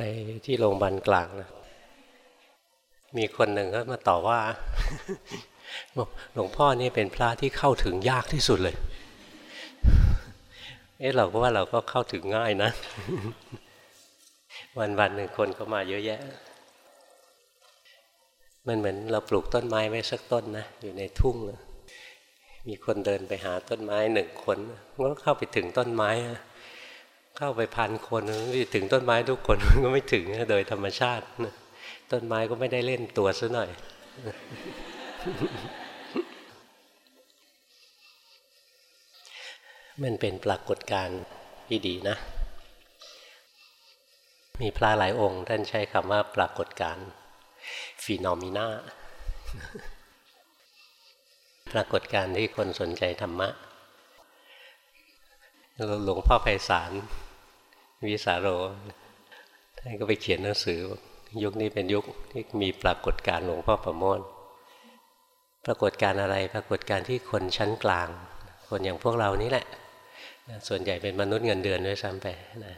ไปที่โรงพยาบาลกลางนะ มีคนหนึ่งก็มาต่อว่าบอกหลวงพ่อนี่เป็นพระที่เข้าถึงยากที่สุดเลย เอ๊ะเราก็ว่าเราก็เข้าถึงง่ายนะ วันวันหนึ่งคนก็มาเยอะแยะ มันเหมือนเราปลูกต้นไม้ไว้สักต้นนะ อยู่ในทุ่งมีคนเดินไปหาต้นไม้หนึ่งคนก็เข้าไปถึงต้นไม้ เข้าไปพันคนไม่ถึงต้นไม้ทุกคนก็ไม่ถึงโดยธรรมชาติ ต้นไม้ก็ไม่ได้เล่นตัวซะหน่อย มันเป็นปรากฏการณ์ที่ดีนะ มีพระหลายองค์ท่านใช้คำว่าปรากฏการณ์ฟีนอมิน่าปรากฏการณ์ที่คนสนใจธรรมะหลวงพ่อไพศาล วิสาโรท่านก็ไปเขียนหนังสือ ยุคนี้เป็นยุคที่มีปรากฏการหลวงพ่อประโมทปรากฏการอะไรปรากฏการที่คนชั้นกลาง คนอย่างพวกเรานี่แหละ ส่วนใหญ่เป็นมนุษย์เงินเดือนด้วยซ้ำไปนะ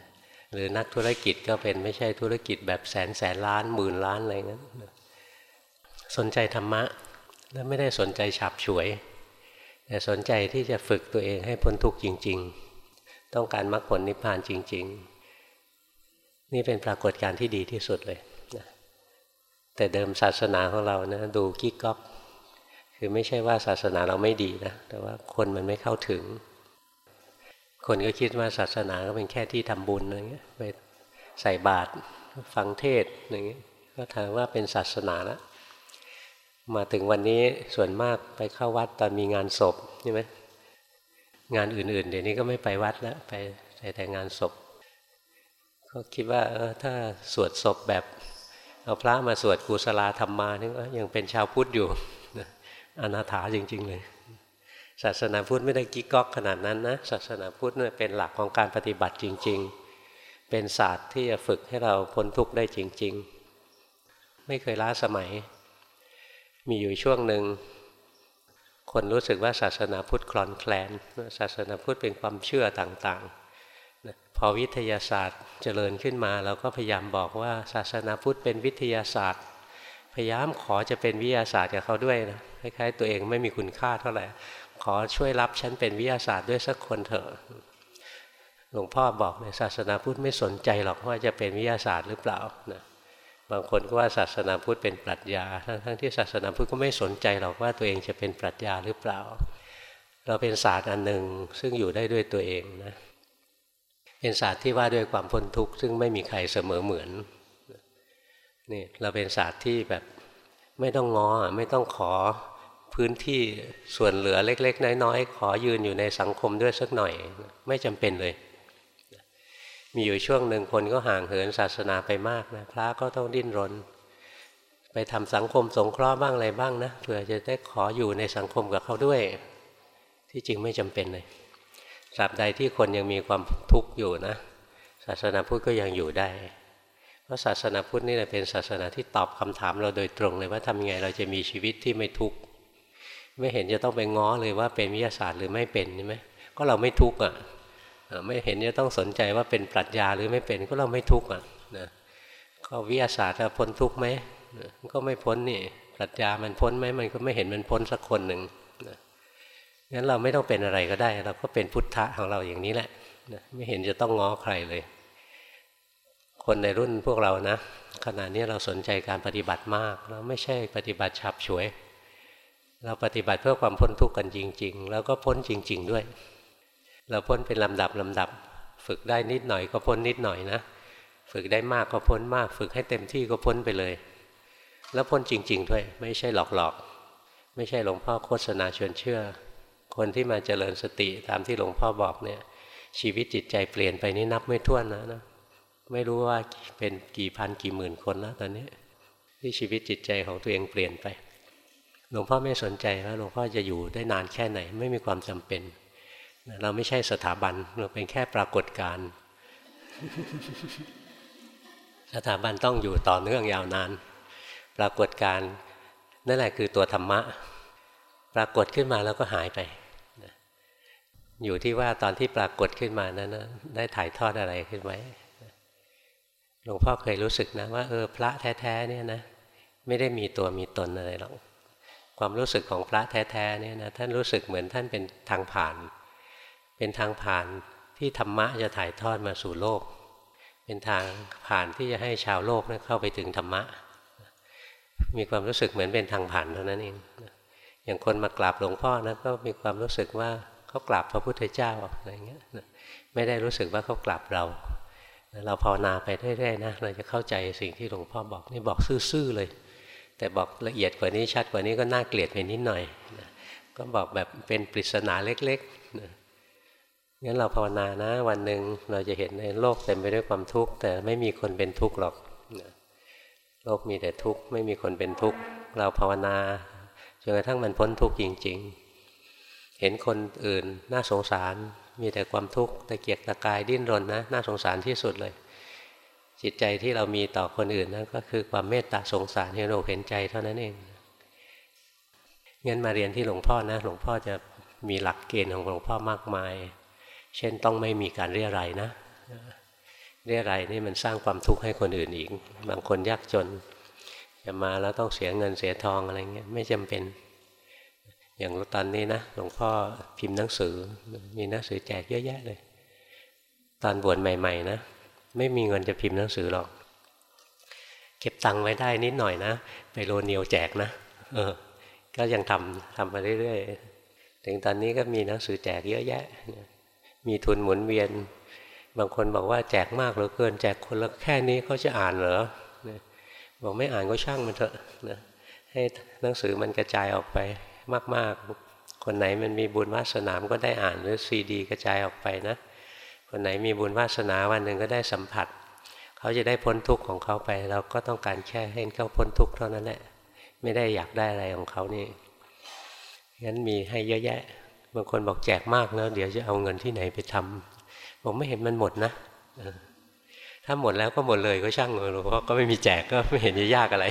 หรือนักธุรกิจก็เป็นไม่ใช่ธุรกิจแบบแสนแสนล้านหมื่นล้านอะไรเงี้ยสนใจธรรมะแล้วไม่ได้สนใจฉับฉวย แต่สนใจที่จะฝึกตัวเองให้พ้นทุกข์จริง ๆ ต้องการมรรคผลนิพพานจริง ๆ นี่เป็นปรากฏการณ์ที่ดีที่สุดเลยนะแต่เดิมศาสนาของเรานะดูกิ๊กก๊อก คือไม่ใช่ว่าศาสนาเราไม่ดีนะแต่ว่าคนมันไม่เข้าถึง คนก็คิดว่าศาสนาก็เป็นแค่ที่ทำบุญอะไรเงี้ยไปใส่บาตรฟังเทศอย่างเงี้ยก็ถือว่าเป็นศาสนาล้วมาถึงวันนี้ส่วนมากไปเข้าวัดตอนมีงานศพใช่ไหมงานอื่นๆ เดี๋ยวนี้ก็ไม่ไปวัดแล้วไปแต่งานศพ ก็คิดว่าเออถ้าสวดศพแบบเอาพระมาสวดกุศลธรรมานี่ก็ยังเป็นชาวพุทธอยู่อนาถาจริง ๆ เลย ศาสนาพุทธไม่ได้กิ๊กก๊อกขนาดนั้นนะศาสนาพุทธเนี่ยเป็นหลักของการปฏิบัติจริง ๆ เป็นศาสตร์ที่จะฝึกให้เราพ้นทุกข์ได้จริง ๆ ไม่เคยล้าสมัย มีอยู่ช่วงหนึ่งคนรู้สึกว่าศาสนาพุทธคลอนแคลนศาสนาพุทธเป็นความเชื่อต่างๆ พอวิทยาศาสตร์เจริญขึ้นมา เราก็พยายามบอกว่าศาสนาพุทธเป็นวิทยาศาสตร์ พยายามขอจะเป็นวิทยาศาสตร์กับเขาด้วยนะคล้ายๆตัวเองไม่มีคุณค่าเท่าไหร่ขอช่วยรับฉันเป็นวิทยาศาสตร์ด้วยสักคนเถอะหลวงพ่อบอกในศาสนาพุทธไม่สนใจหรอกว่าจะเป็นวิทยาศาสตร์หรือเปล่านะบางคนก็ว่าศาสนาพุทธเป็นปรัชญา ทั้งๆที่ศาสนาพุทธก็ไม่สนใจหรอกว่าตัวเองจะเป็นปรัชญาหรือเปล่า เราเป็นศาสตร์อันหนึ่งซึ่งอยู่ได้ด้วยตัวเองนะ เป็นศาสตร์ที่ว่าด้วยความพ้นทุกข์ซึ่งไม่มีใครเสมอเหมือนนี่เราเป็นศาสตร์ที่แบบไม่ต้องงอไม่ต้องขอพื้นที่ส่วนเหลือเล็ก ๆ น้อยๆขอยืนอยู่ในสังคมด้วยสักหน่อย ไม่จำเป็นเลย มีอยู่ช่วงหนึ่งคนก็ห่างเหินศาสนาไปมากนะพระก็ต้องดิ้นรน ไปทำสังคมสงเคราะห์บ้างอะไรบ้างนะเผื่อจะได้ขออยู่ในสังคมกับเขาด้วย ที่จริงไม่จำเป็นเลย ตราบใดที่คนยังมีความทุกข์อยู่นะศาสนาพุทธก็ยังอยู่ได้ เพราะศาสนาพุทธนี่แหละเป็นศาสนาที่ตอบคำถามเราโดยตรงเลยว่าทำยังไงเราจะมีชีวิตที่ไม่ทุกข์ไม่เห็นจะต้องไปง้อเลยว่าเป็นวิทยาศาสตร์หรือไม่เป็นใช่ไหมก็เราไม่ทุกข์อะไม่เห็นจะต้องสนใจว่าเป็นปรัชญาหรือไม่เป็นก็เราไม่ทุกข์อะนะก็วิทยาศาสตร์จะพ้นทุกข์ไหมก็ไม่พ้นนี่ปรัชญามันพ้นไหมมันก็ไม่เห็นมันพ้นสักคนหนึ่ง งั้นเราไม่ต้องเป็นอะไรก็ได้ เราก็เป็นพุทธะของเราอย่างนี้แหละไม่เห็นจะต้องง้อใครเลย คนในรุ่นพวกเรานะขณะนี้เราสนใจการปฏิบัติมาก เราไม่ใช่ปฏิบัติฉับฉวย เราปฏิบัติเพื่อความพ้นทุกข์กันจริง ๆ แล้วก็พ้นจริง ๆ ด้วย เราพ้นเป็นลำดับลำดับ ฝึกได้นิดหน่อยก็พ้นนิดหน่อยนะ ฝึกได้มากก็พ้นมาก ฝึกให้เต็มที่ก็พ้นไปเลย แล้วพ้นจริง ๆ ด้วย ไม่ใช่หลอกๆ ไม่ใช่หลวงพ่อโฆษณาชวนเชื่อ คนที่มาเจริญสติตามที่หลวงพ่อบอกเนี่ยชีวิตจิตใจเปลี่ยนไปนี่นับไม่ถ้วนนะนะไม่รู้ว่าเป็นกี่พันกี่หมื่นคนแล้วตอนนี้ที่ชีวิตจิตใจของตัวเองเปลี่ยนไป หลวงพ่อไม่สนใจว่าหลวงพ่อจะอยู่ได้นานแค่ไหน ไม่มีความจำเป็น เราไม่ใช่สถาบันเราเป็นแค่ปรากฏการณ์สถาบันต้องอยู่ต่อเนื่องยาวนาน ปรากฏการณ์นั่นแหละคือตัวธรรมะ ปรากฏขึ้นมาแล้วก็หายไป อยู่ที่ว่าตอนที่ปรากฏขึ้นมานั้นได้ถ่ายทอดอะไรขึ้นไหมหลวงพ่อเคยรู้สึกนะว่าเออพระแท้ๆเนี่ยนะไม่ได้มีตัวมีตนอะไรหรอกความรู้สึกของพระแท้ๆเนี่ยนะท่านรู้สึกเหมือนท่านเป็นทางผ่าน เป็นทางผ่านที่ธรรมะจะถ่ายทอดมาสู่โลก เป็นทางผ่านที่จะให้ชาวโลกเข้าไปถึงธรรมะ มีความรู้สึกเหมือนเป็นทางผ่านเท่านั้นเองอย่างคนมากราบหลวงพ่อนะก็มีความรู้สึกว่า เขากราบพระพุทธเจ้าอะไรเงี้ยไม่ได้รู้สึกว่าเขากราบเรา เราภาวนาไปเรื่อยๆนะเราจะเข้าใจสิ่งที่หลวงพ่อบอกนี่บอกซื่อๆเลย แต่บอกละเอียดกว่านี้ชัดกว่านี้ก็น่าเกลียดไปนิดหน่อยก็บอกแบบเป็นปริศนาเล็กๆงั้นเราภาวนานะ วันหนึ่งเราจะเห็นในโลกเต็มไปด้วยความทุกข์แต่ไม่มีคนเป็นทุกข์หรอกโลกมีแต่ทุกข์ไม่มีคนเป็นทุกข์เราภาวนาจนกระทั่งมันพ้นทุกข์จริง ๆ เห็นคนอื่นน่าสงสาร มีแต่ความทุกข์ตะเกียกตะกายดิ้นรนนะน่าสงสารที่สุดเลย จิตใจที่เรามีต่อคนอื่นนะั่นก็คือความเมตตาสงสารเห็นอกเห็นใจเท่านั้นเองงั้นมาเรียนที่หลวงพ่อนะ หลวงพ่อจะมีหลักเกณฑ์ของหลวงพ่อมากมาย เช่นต้องไม่มีการเรียรายนะ เรียรายนี่มันสร้างความทุกข์ให้คนอื่นอีก บางคนยากจน จะมาแล้วต้องเสียเงินเสียทองอะไรเงี้ยไม่จำเป็น อย่างตอนนี้นะหลวงพ่อพิมพ์หนังสือ มีหนังสือแจกเยอะแยะเลย ตอนบวชใหม่ ๆ นะ ไม่มีเงินจะพิมพ์หนังสือหรอก เก็บตังค์ไว้ได้นิดหน่อยนะ ไปโรเนียวแจกนะเออ ก็ยังทำทำมาเรื่อยๆ ถึงตอนนี้ก็มีหนังสือแจกเยอะแยะ มีทุนหมุนเวียน บางคนบอกว่าแจกมากเหลือเกิน แจกคนละแค่นี้เขาจะอ่านเหรอบอกไม่อ่านก็ช่างมันเถอะนะให้หนังสือมันกระจายออกไป มาก ๆ คนไหนมันมีบุญวาสนามก็ได้อ่านหรือซีดี กระจายออกไปนะ คนไหนมีบุญวาสนาวันหนึ่งก็ได้สัมผัส เขาจะได้พ้นทุกข์ของเขาไป เราก็ต้องการแค่ให้เขาพ้นทุกข์เท่านั้นแหละไม่ได้อยากได้อะไรของเขานี่งั้นมีให้เยอะแยะ บางคนบอกแจกมากแล้ว เดี๋ยวจะเอาเงินที่ไหนไปทำบอกไม่เห็นมันหมดนะถ้าหมดแล้วก็หมดเลยก็ช่างเลยหลวงพ่อก็ไม่มีแจกก็ไม่เห็นจะยากอะไร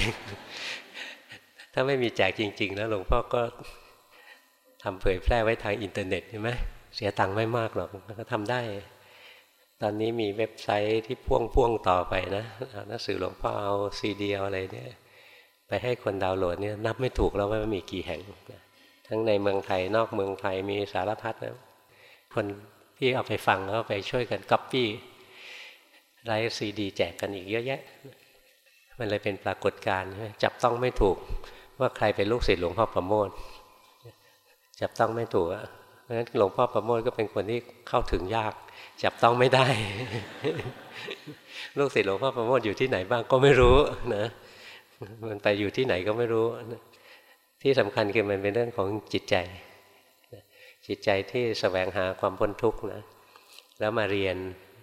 ถ้าไม่มีแจกจริง ๆ แล้วหลวงพ่อก็ทำเผยแพร่ไว้ทางอินเทอร์เน็ตใช่ไหมเสียตังค์ไม่มากหรอกก็ทำได้ ตอนนี้มีเว็บไซต์ที่พ่วงพ่วงต่อไปนะหนังสือหลวงพ่อเอาซีดีอะไรเนี่ยไปให้คนดาวน์โหลดเนี่ยนับไม่ถูกแล้วว่ามีกี่แห่ง ทั้งในเมืองไทยนอกเมืองไทยมีสารพัดนะคนที่เอาไปฟังแล้วไปช่วยกันก๊อปปี้ write ซีดีแจกกันอีกเยอะแยะ มันเลยเป็นปรากฏการณ์จับต้องไม่ถูก ว่าใครเป็นลูกศิษย์หลวงพ่อปราโมทย์จับต้องไม่ถูกเพราะฉะนั้นหลวงพ่อปราโมทย์ก็เป็นคนที่เข้าถึงยาก จับต้องไม่ได้ ลูกศิษย์หลวงพ่อปราโมทย์อยู่ที่ไหนบ้างก็ไม่รู้นะมันไปอยู่ที่ไหนก็ไม่รู้ ที่สำคัญคือมันเป็นเรื่องของจิตใจ จิตใจที่สแสวงหาความพ้นทุกข์นะแล้วมาเรียน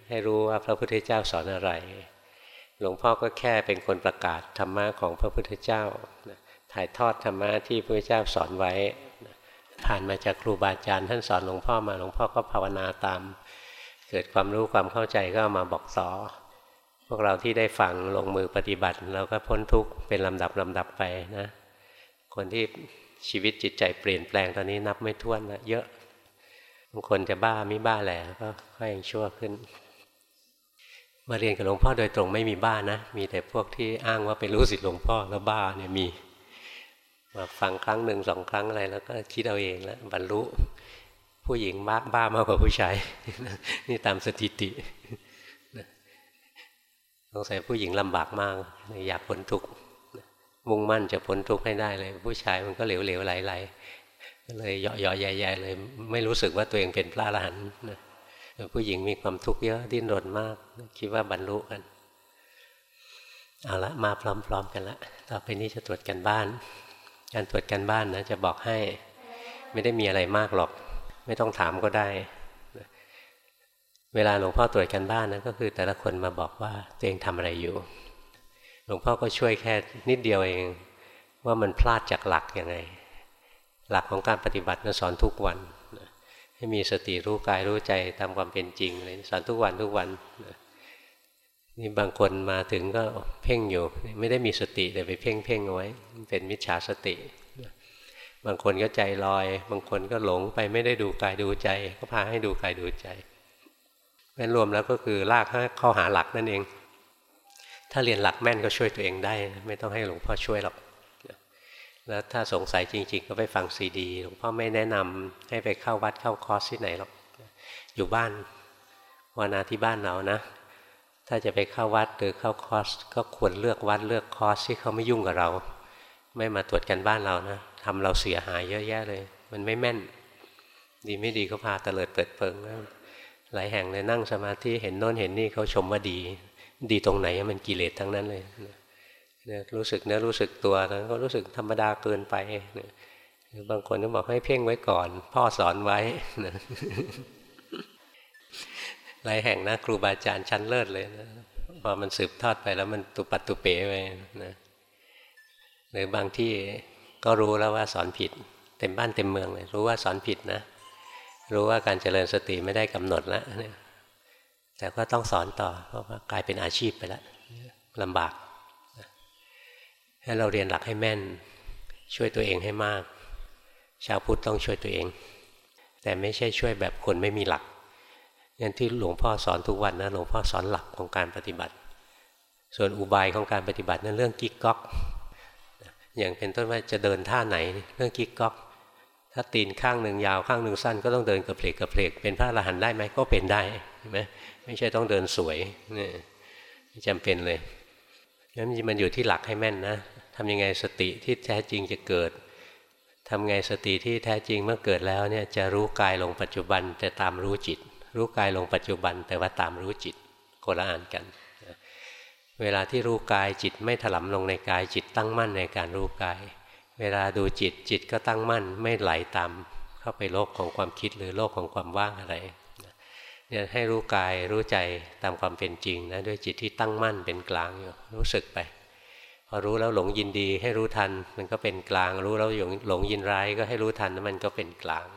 ให้รู้ว่าพระพุทธเจ้าสอนอะไร หลวงพ่อก็แค่เป็นคนประกาศธรรมะของพระพุทธเจ้า ถ่ายทอดธรรมะที่พระพุทธเจ้าสอนไว้ ผ่านมาจากครูบาอาจารย์ท่านสอนหลวงพ่อมาหลวงพ่อก็ภาวนาตาม เกิดความรู้ความเข้าใจก็มาบอกต่อพวกเราที่ได้ฟังลงมือปฏิบัติ เราก็พ้นทุกข์เป็นลำดับลำดับไปนะ คนที่ชีวิตจิตใจเปลี่ยนแปลงตอนนี้นับไม่ถ้วนนะเยอะบางคนจะบ้าไม่บ้าแหละก็ค่อยชั่วขึ้น มาเรียนกับหลวงพ่อโดยตรงไม่มีบ้านะ มีแต่พวกที่อ้างว่าเป็นรู้สิทธิ์หลวงพ่อแล้วบ้าเนี่ยมี มาฟังครั้งหนึ่งสองครั้งอะไร แล้วก็คิดเอาเองแล้วบรรลุ ผู้หญิงบ้าบ้ามากกว่าผู้ชายนี่ตามสถิติสงสัยผู้หญิงลำบากมาก อยากพ้นทุกข์มุ่งมั่นจะพ้นทุกข์ให้ได้เลย ผู้ชายมันก็เหลวๆไหลๆก็เลยเหยาะๆใหญ่ๆเลย ไม่รู้สึกว่าตัวเองเป็นพระอรหันต์ผู้หญิงมีความทุกข์เยอะดิ้นรนมาก คิดว่าบรรลุกันเอาละมาพร้อม ๆ กันละต่อไปนี้จะตรวจกันบ้าน การตรวจกันบ้านนะจะบอกให้ไม่ได้มีอะไรมากหรอก ไม่ต้องถามก็ได้ เวลาหลวงพ่อตรวจกันบ้านนะก็คือ แต่ละคนมาบอกว่าตัวเองทำอะไรอยู่ หลวงพ่อก็ช่วยแค่นิดเดียวเองว่ามันพลาดจากหลักยังไง หลักของการปฏิบัตินะสอนทุกวันให้มีสติรู้กายรู้ใจตามความเป็นจริงเลยสอนทุกวันทุกวันนี่ นี่บางคนมาถึงก็เพ่งอยู่ ไม่ได้มีสติแต่ไปเพ่งเพ่งเอาไว้เป็นมิจฉาสติ บางคนก็ใจลอย บางคนก็หลงไปไม่ได้ดูกายดูใจ ก็พาให้ดูกายดูใจเป็นรวมแล้วก็คือลากให้เข้าหาหลักนั่นเอง ถ้าเรียนหลักแม่นก็ช่วยตัวเองได้ ไม่ต้องให้หลวงพ่อช่วยหรอกแล้วถ้าสงสัยจริง ๆ ก็ไปฟังซีดีหลวงพ่อไม่แนะนำให้ไปเข้าวัดเข้าคอร์สที่ไหนหรอกอยู่บ้านวานาที่บ้านเรานะ ถ้าจะไปเข้าวัดหรือเข้าคอร์สก็ควรเลือกวัดเลือกคอร์สที่เขาไม่ยุ่งกับเรา ไม่มาตรวจกันบ้านเรานะทำเราเสียหายเยอะแยะเลย มันไม่แม่น ดีไม่ดีก็พาเตลิดเปิดเปิงนะหลายแห่งเลยนั่งสมาธิเห็นโน้นเห็นนี่เขาชมว่าดี ดีตรงไหนมันกิเลสทั้งนั้นเลยเนี่ยรู้สึกเนื้อรู้สึกตัวแล้วก็รู้สึกธรรมดาเกินไปบางคนก็บอกให้เพ่งไว้ก่อน พ่อสอนไว้นะ หลายแห่งนะครูบาอาจารย์ชั้นเลิศเลยนะพอมันสืบทอดไปแล้วมันตุปัตตุเป๋ไปนะหรือบางที่ก็รู้แล้วว่าสอนผิด เต็มบ้านเต็มเมืองเลยรู้ว่าสอนผิดนะ รู้ว่าการเจริญสติไม่ได้กำหนดแล้วแต่ก็ต้องสอนต่อเพราะว่ากลายเป็นอาชีพไปแล้วลำบากให้เราเรียนหลักให้แม่น ช่วยตัวเองให้มาก ชาวพุทธต้องช่วยตัวเอง แต่ไม่ใช่ช่วยแบบคนไม่มีหลัก อย่างที่หลวงพ่อสอนทุกวันนะหลวงพ่อสอนหลักของการปฏิบัติ ส่วนอุบายของการปฏิบัตินั้นเรื่องกิ๊กก๊อก อย่างเป็นต้นว่าจะเดินท่าไหนเรื่องกิ๊กก๊อก ถ้าตีนข้างหนึ่งยาวข้างหนึ่งสั้นก็ต้องเดินกระเพลกกระเพลกเป็นพระอรหันต์ได้ไหมก็เป็นได้ใช่ไหมไม่ใช่ต้องเดินสวยนี่จำเป็นเลยงั้นมันอยู่ที่หลักให้แม่นนะทำยังไงสติที่แท้จริงจะเกิดทำไงสติที่แท้จริงเมื่อเกิดแล้วเนี่ยจะรู้กายลงปัจจุบันแต่ตามรู้จิต รู้กายลงปัจจุบัน แต่ว่าตามรู้จิตโคละอ่านกัน เวลาที่รู้กายจิตไม่ถลำลงในกายจิตตั้งมั่นในการรู้กาย เวลาดูจิตจิตก็ตั้งมั่นไม่ไหลตามเข้าไปโลกของความคิดหรือโลกของความว่างอะไรเนี่ยให้รู้กายรู้ใจตามความเป็นจริงนะด้วยจิตที่ตั้งมั่นเป็นกลางอยู่รู้สึกไปพอรู้แล้วหลงยินดีให้รู้ทัน มันก็เป็นกลาง รู้แล้วหลงยินร้ายก็ให้รู้ทันแล้วมันก็เป็นกลาง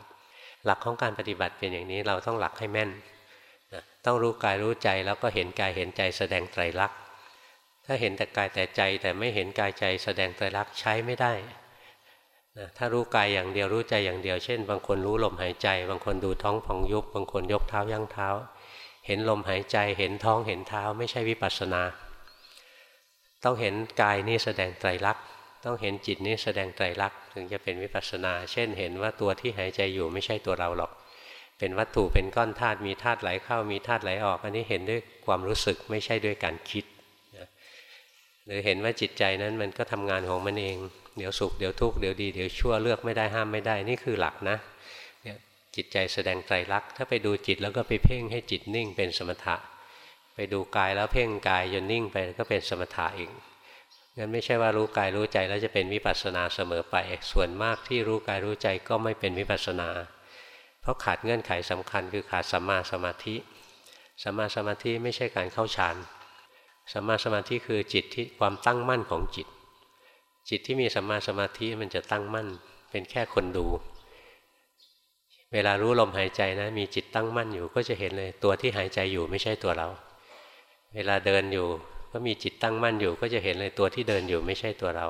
หลักของการปฏิบัติเป็นอย่างนี้เราต้องหลักให้แม่นนะต้องรู้กายรู้ใจแล้วก็เห็นกายเห็นใจแสดงไตรลักษณ์ถ้าเห็นแต่กายแต่ใจแต่ไม่เห็นกายใจแสดงไตรลักษณ์ใช้ไม่ได้นะถ้ารู้กายอย่างเดียวรู้ใจอย่างเดียว เช่น บางคนรู้ลมหายใจ บางคนดูท้องพองยุบ บางคนยกเท้ายั่งเท้า เห็นลมหายใจเห็นท้องเห็นเท้า ไม่ใช่วิปัสสนา ต้องเห็นกายนี่แสดงไตรลักษณ์ ต้องเห็นจิตนี่แสดงไตรลักษณ์ถึงจะเป็นวิปัสสนา เช่นเห็นว่าตัวที่หายใจอยู่ไม่ใช่ตัวเราหรอก เป็นวัตถุเป็นก้อนธาตุมีธาตุไหลเข้ามีธาตุไหลออก อันนี้เห็นด้วยความรู้สึกไม่ใช่ด้วยการคิดหรือเห็นว่าจิตใจนั้นมันก็ทำงานของมันเอง เดี๋ยวสุขเดี๋ยวทุกข์เดี๋ยวดีเดี๋ยวชั่วเลือกไม่ได้ห้ามไม่ได้นี่คือหลักนะจิตใจแสดงไตรลักษณ์ถ้าไปดูจิตแล้วก็ไปเพ่งให้จิตนิ่งเป็นสมถะ ไปดูกายแล้วเพ่งกายจนนิ่งไปก็เป็นสมถะเอง งั้นไม่ใช่ว่ารู้กายรู้ใจแล้วจะเป็นวิปัสสนาเสมอไป ส่วนมากที่รู้กายรู้ใจก็ไม่เป็นวิปัสสนา เพราะขาดเงื่อนไขสำคัญคือขาดสัมมาสมาธิสัมมาสมาธิไม่ใช่การเข้าฌานสัมมาสมาธิคือจิตที่ความตั้งมั่นของจิต จิตที่มีสัมมาสมาธิมันจะตั้งมั่น เป็นแค่คนดู เวลารู้ลมหายใจนะ มีจิตตั้งมั่นอยู่ก็จะเห็นเลย ตัวที่หายใจอยู่ไม่ใช่ตัวเรา เวลาเดินอยู่ ก็มีจิตตั้งมั่นอยู่ ก็จะเห็นเลยตัวที่เดินอยู่ไม่ใช่ตัวเรา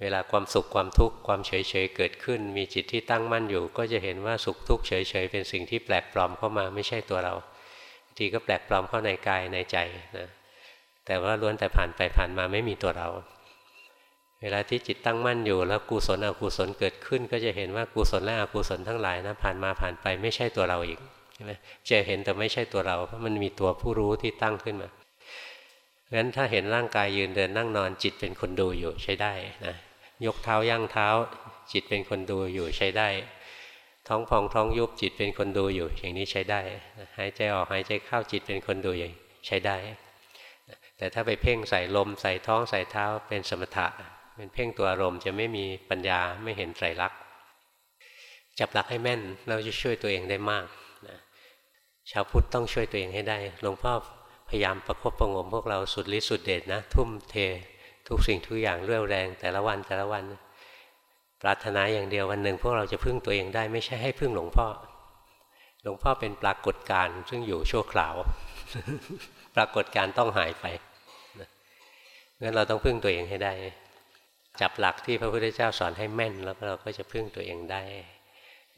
เวลาความสุขความทุกข์ความเฉยเฉยเกิดขึ้น มีจิตที่ตั้งมั่นอยู่ ก็จะเห็นว่าสุขทุกข์เฉยเฉยเป็นสิ่งที่แปลกปลอมเข้ามาไม่ใช่ตัวเราทีก็แปลกปลอมเข้าในกายในใจนะแต่ว่าล้วนแต่ผ่านไปผ่านมาไม่มีตัวเรา เวลาที่จิตตั้งมั่นอยู่ แล้วกุศลอกุศลเกิดขึ้น ก็จะเห็นว่ากุศลและอกุศลทั้งหลายนะผ่านมาผ่านไปไม่ใช่ตัวเราอีกช่ไหมจะเห็นแต่ไม่ใช่ตัวเราเพราะมันมีตัวผู้รู้ที่ตั้งขึ้นมา งั้นถ้าเห็นร่างกายยืนเดินนั่งนอนจิตเป็นคนดูอยู่ใช้ได้นะยกเท้าย่างเท้า จิตเป็นคนดูอยู่ใช้ได้ ท้องพองท้องยุบจิตเป็นคนดูอยู่ อย่างนี้ใช้ได้หายใจออกหายใจเข้าจิตเป็นคนดูอย่างใช้ได้ แต่ถ้าไปเพ่งใส่ลมใส่ท้องใส่เท้าเป็นสมถะเป็นเพ่งตัวอารมณ์จะไม่มีปัญญาไม่เห็นไตรลักษณ์จับหลักให้แม่นเราจะช่วยตัวเองได้มากชาวพุทธต้องช่วยตัวเองให้ได้หลวงพ่อ พยายามประคบประงมพวกเราสุดฤทธิ์สุดเดชนะ ทุ่มเททุกสิ่งทุกอย่างเรื่อแรงแต่ละวันแต่ละวัน ปรารถนาอย่างเดียววันหนึ่งพวกเราจะพึ่งตัวเองได้ไม่ใช่ให้พึ่งหลวงพ่อ หลวงพ่อเป็นปรากฏการณ์ซึ่งอยู่ชั่วคราว ปรากฏการณ์ต้องหายไปงั้นเราต้องพึ่งตัวเองให้ได้ จับหลักที่พระพุทธเจ้าสอนให้แม่น แล้วเราก็จะพึ่งตัวเองได้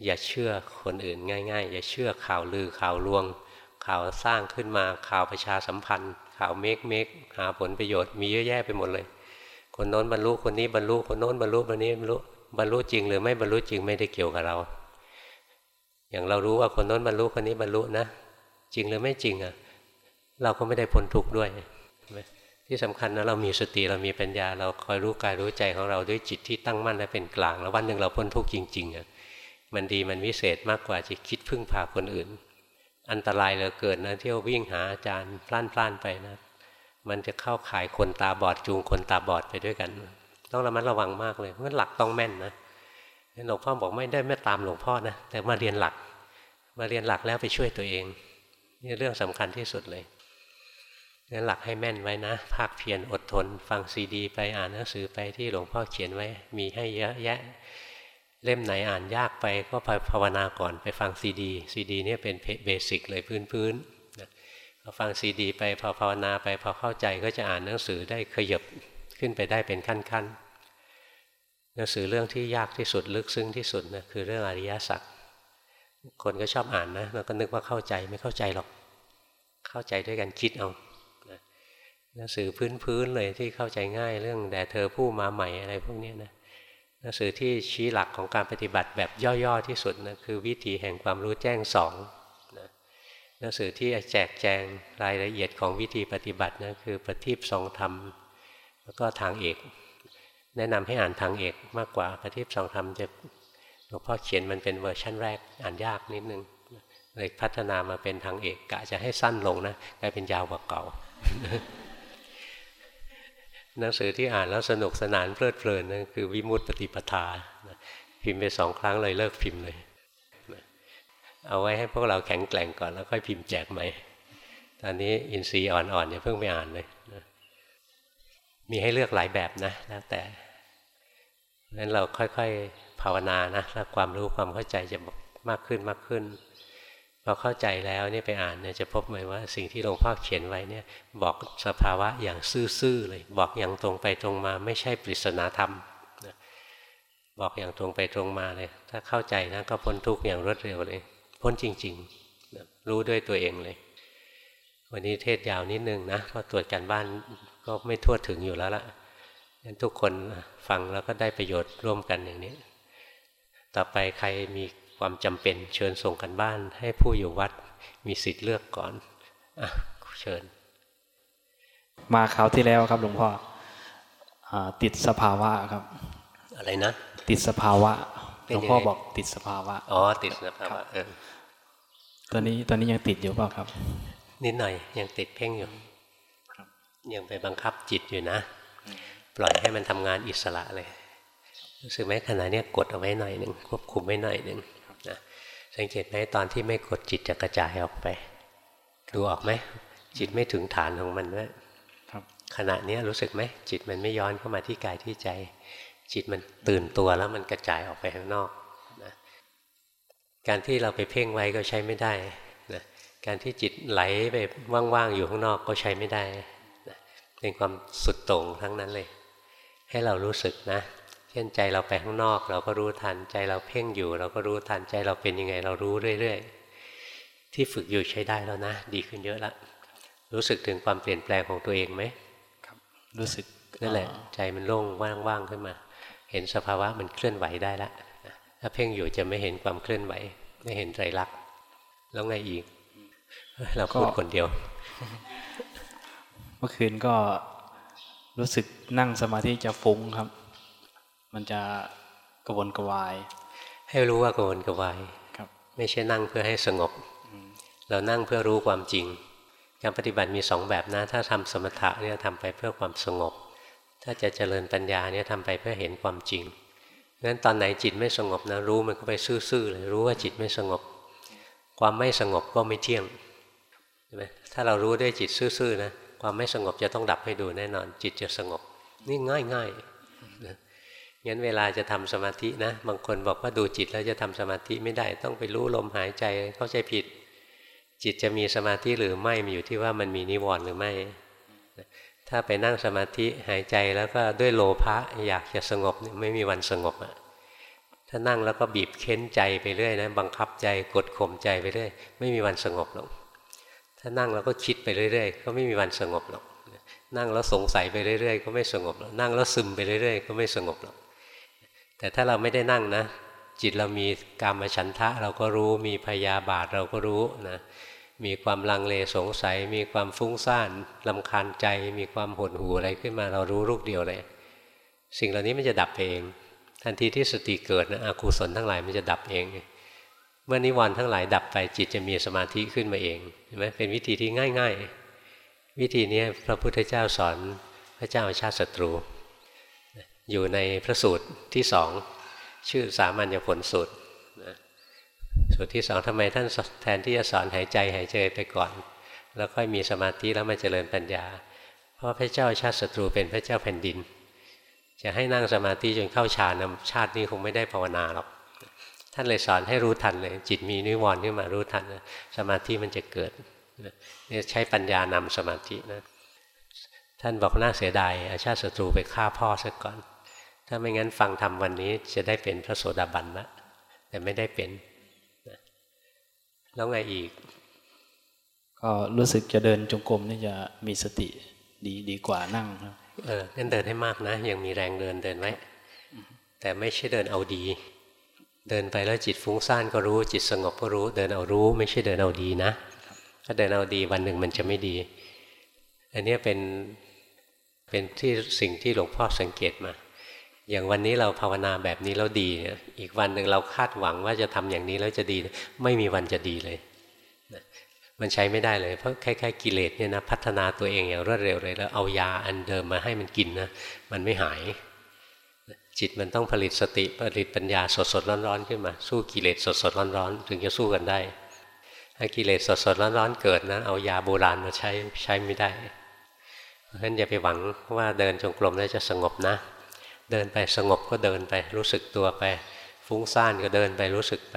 อย่าเชื่อคนอื่นง่าย ๆ อย่าเชื่อข่าวลือข่าวลวง ข่าวสร้างขึ้นมาข่าวประชาสัมพันธ์ ข่าวเมกเมกหาผลประโยชน์มีเยอะแยะไปหมดเลย คนโน้นบรรลุคนนี้บรรลุคนโน้นบรรลุคนนี้บรรลุบรรลุจริง หรือไม่บรรลุจริงไม่ได้เกี่ยวกับเรา อย่างเรารู้ว่าคนโน้นบรรลุคนนี้บรรลุนะ จริงหรือไม่จริงอะ เราก็ไม่ได้พ้นทุกข์ด้วยที่สำคัญนะเรามีสติเรามีปัญญา เราคอยรู้กายรู้ใจของเราด้วยจิตที่ตั้งมั่นและเป็นกลาง แล้ววันหนึ่งเราพ้นทุกข์จริงๆอะมันดีมันวิเศษมากกว่าจะคิดพึ่งพาคนอื่น อันตรายเหลือเกินนะเที่ยววิ่งหาอาจารย์พล่านๆไปนะ มันจะเข้าขายคนตาบอดจูงคนตาบอดไปด้วยกัน ต้องระมัดระวังมากเลยเพราะหลักต้องแม่นนะหลวงพ่อบอกไม่ได้ไม่ตามหลวงพ่อนะแต่มาเรียนหลัก มาเรียนหลักแล้วไปช่วยตัวเองนี่เรื่องสำคัญที่สุดเลยงั้นหลักให้แม่นไว้นะ ภาคเพียรอดทน ฟังซีดี ไปอ่านหนังสือไปที่หลวงพ่อเขียนไว้ มีให้เยอะแยะ เล่มไหนอ่านยากไปก็ไปภาวนาก่อนไปฟังซีดีซีดีนี่เป็น basic เลยพื้นพื้นพอฟังซีดี ไปพอภาวนาไปพอเข้าใจก็จะอ่านหนังสือได้ขยับขึ้นไปได้เป็นขั้นๆหนังสือเรื่องที่ยากที่สุดลึกซึ้งที่สุดนะคือเรื่องอริยสัจคนก็ชอบอ่านนะแล้วก็นึกว่าเข้าใจไม่เข้าใจหรอก เข้าใจด้วยการคิดเอาหนังสือพื้นๆเลยที่เข้าใจง่ายเรื่องแด่เธอผู้มาใหม่อะไรพวกนี้นะ หนังสือที่ชี้หลักของการปฏิบัติแบบย่อๆที่สุดนะคือวิธีแห่งความรู้แจ้งสองนะหนังสือที่แจกแจงรายละเอียดของวิธีปฏิบัตินะคือปฏิบสองธรรม แล้วก็ทางเอก แนะนำให้อ่านทางเอกมากกว่าปฏิบสองธรรมจะหลวงพ่อเขียนมันเป็นเวอร์ชั่นแรกอ่านยากนิดนึงเลยพัฒนามาเป็นทางเอกกะจะให้สั้นลงนะกลายเป็นยาวกว่าเก่า หนังสือที่อ่านแล้วสนุกสนานเพลิดเพลินนั่นคือวิมุตติปฏิปทาพิมพ์ไปสองครั้งเลยเลิกพิมพ์เลย เอาไว้ให้พวกเราแข็งแกร่งก่อนแล้วค่อยพิมพ์แจกใหม่ตอนนี้อินทรีย์อ่อนๆอย่าเพิ่งไปอ่านเลยมีให้เลือกหลายแบบนะแล้วแต่นั้นเราค่อยๆภาวนานะแล้วความรู้ความเข้าใจจะมากขึ้นมากขึ้น พอเข้าใจแล้วเนี่ยไปอ่านเนี่ยจะพบเลยว่าสิ่งที่หลวงพ่อเขียนไว้เนี่ยบอกสภาวะอย่างซื่อๆเลย บอกอย่างตรงไปตรงมา ไม่ใช่ปริศนาธรรมบอกอย่างตรงไปตรงมาเลย ถ้าเข้าใจนะก็พ้นทุกข์อย่างรวดเร็วเลย พ้นจริงๆ รู้ด้วยตัวเองเลย วันนี้เทศยาวนิดนึงนะเพราะตรวจการบ้านก็ไม่ทั่วถึงอยู่แล้วละงั้นทุกคนฟังแล้วก็ได้ประโยชน์ร่วมกันอย่างนี้ ต่อไปใครมี ความจำเป็นเชิญส่งกันบ้าน ให้ผู้อยู่วัดมีสิทธิ์เลือกก่อนอะเชิญ มาคราวที่แล้วครับหลวงพ่ออติดสภาวะครับ อะไรนะ ติดสภาวะหลวงพ่อบอกติดสภาวะอ๋อติดสภาวะเออตอนนี้ตอนนี้ยังติดอยู่เปล่าครับ นิดหน่อยยังติดเพ่งอยู่ยังไปบังคับจิตอยู่นะ ปล่อยให้มันทำงานอิสระเลยรู้สึกไหมขณะนี้กดเอาไว้หน่อยหนึ่งควบคุมไว้หน่อยหนึ่งนะ สังเกตไหมตอนที่ไม่กดจิตจะกระจายออกไป ดูออกไหมจิตไม่ถึงฐานของมันด้วยขณะนี้รู้สึกไหมจิตมันไม่ย้อนเข้ามาที่กายที่ใจ จิตมันตื่นตัวแล้วมันกระจายออกไปข้างนอกนะการที่เราไปเพ่งไว้ก็ใช้ไม่ได้นะการที่จิตไหลไปว่างๆอยู่ข้างนอกก็ใช้ไม่ได้นะเป็นความสุดโต่งทั้งนั้นเลย ให้เรารู้สึกนะ เช่นใจเราไปข้างนอก เราก็รู้ทันใจเราเพ่งอยู่ เราก็รู้ทันใจเราเป็นยังไง เรารู้เรื่อยๆ ที่ฝึกอยู่ใช้ได้แล้วนะ ดีขึ้นเยอะละรู้สึกถึงความเปลี่ยนแปลงของตัวเองไหมครับ รู้สึกนั่นแหละ ใจมันโล่งว่างๆขึ้นมา เห็นสภาวะมันเคลื่อนไหวได้ละถ้าเพ่งอยู่จะไม่เห็นความเคลื่อนไหว ไม่เห็นไตรลักษณ์แล้วไงอีก เราพูดคนเดียว เมื่อคืนก็รู้สึกนั่งสมาธิจะฟุ้งครับ มันจะกระวนกระวาย ให้รู้ว่ากระวนกระวายครับ ไม่ใช่นั่งเพื่อให้สงบ เรานั่งเพื่อรู้ความจริง การปฏิบัติมีสองแบบนะ ถ้าทำสมถะเนี่ยทำไปเพื่อความสงบ ถ้าจะเจริญปัญญาเนี่ยทำไปเพื่อเห็นความจริงงั้นตอนไหนจิตไม่สงบนะรู้มันก็ไปซื่อๆเลยรู้ว่าจิตไม่สงบ ความไม่สงบก็ไม่เที่ยงใช่ไหมถ้าเรารู้ด้วยจิตซื่อๆนะความไม่สงบจะต้องดับให้ดูแน่นอน จิตจะสงบ นี่ง่ายๆนะ งั้นเวลาจะทำสมาธินะ บางคนบอกว่าดูจิตแล้วจะทำสมาธิไม่ได้ต้องไปรู้ลมหายใจเข้าใจผิด จิตจะมีสมาธิหรือไม่มันอยู่ที่ว่ามันมีนิวรณ์หรือไม่ ถ้าไปนั่งสมาธิหายใจแล้วก็ด้วยโลภะอยากจะสงบไม่มีวันสงบอะถ้านั่งแล้วก็บีบเค้นใจไปเรื่อยนะบังคับใจกดข่มใจไปเรื่อยไม่มีวันสงบหรอกถ้านั่งแล้วก็คิดไปเรื่อยๆ ก็ไม่มีวันสงบหรอกนั่งแล้วสงสัยไปเรื่อยๆ ก็ไม่สงบหรอกนั่งแล้วซึมไปเรื่อยๆ ก็ไม่สงบหรอก แต่ถ้าเราไม่ได้นั่งนะ จิตเรามีกามฉันทะเราก็รู้มีพยาบาทเราก็รู้นะมีความลังเลสงสัย มีความฟุ้งซ่านลำคาญใจ มีความหดหู่อะไรขึ้นมาเรารู้รูปเดียวเลย สิ่งเหล่านี้มันจะดับเอง ทันทีที่สติเกิดนะอกุศลทั้งหลายมันจะดับเอง เมื่อนิวรณ์ทั้งหลายดับไปจิตจะมีสมาธิขึ้นมาเองเห็นไหมเป็นวิธีที่ง่าย ๆ วิธีนี้พระพุทธเจ้าสอนพระเจ้าชาติศัตรู อยู่ในพระสูตรที่สองชื่อสามัญญผลสูตรนะสูตรที่สองทำไมท่านแทนที่จะสอนหายใจหายใจไปก่อน แล้วค่อยมีสมาธิแล้วมาเจริญปัญญา เพราะพระเจ้าชาติศัตรูเป็นพระเจ้าแผ่นดิน จะให้นั่งสมาธิจนเข้าฌานชาตินี้คงไม่ได้ภาวนาหรอกท่านเลยสอนให้รู้ทันเลย จิตมีนิวรณ์ขึ้นมารู้ทันสมาธิมันจะเกิดนี่ใช้ปัญญานำสมาธินะท่านบอกน่าเสียดายอาชาติศัตรูไปฆ่าพ่อซะก่อน ถ้าไม่งั้นฟังธรรมวันนี้จะได้เป็นพระโสดาบันละแต่ไม่ได้เป็นแล้วไงอีก ก็รู้สึกจะเดินจงกรมนี่จะมีสติดีดีกว่านั่งครับเอองั้นเดินให้มากนะ ยังมีแรงเดินเดินไว้แต่ไม่ใช่เดินเอาดี เดินไปแล้วจิตฟุ้งซ่านก็รู้ จิตสงบก็รู้ เดินเอารู้ ไม่ใช่เดินเอาดีนะ ถ้าเดินเอาดีวันหนึ่งมันจะไม่ดี อันนี้เป็นเป็นที่สิ่งที่หลวงพ่อสังเกตมา อย่างวันนี้เราภาวนาแบบนี้แล้วดีเนี่ยอีกวันหนึ่งเราคาดหวังว่าจะทำอย่างนี้แล้วจะดี ไม่มีวันจะดีเลย มันใช้ไม่ได้เลย เพราะคล้ายๆกิเลสเนี่ยนะพัฒนาตัวเองอย่างรวดเร็วเลยแล้วเอายาอันเดิมมาให้มันกินนะมันไม่หาย จิตมันต้องผลิตสติผลิตปัญญาสดสดร้อนๆขึ้นมา สู้กิเลสสดสดร้อนๆถึงจะสู้กันได้ ถ้ากิเลสสดสดร้อนๆเกิดนะเอายาโบราณมาใช้ใช้ไม่ได้เพราะฉะนั้นอย่าไปหวังว่าเดินจงกรมแล้วจะสงบนะ เดินไปสงบก็เดินไป รู้สึกตัวไป ฟุ้งซ่านก็เดินไปรู้สึกไป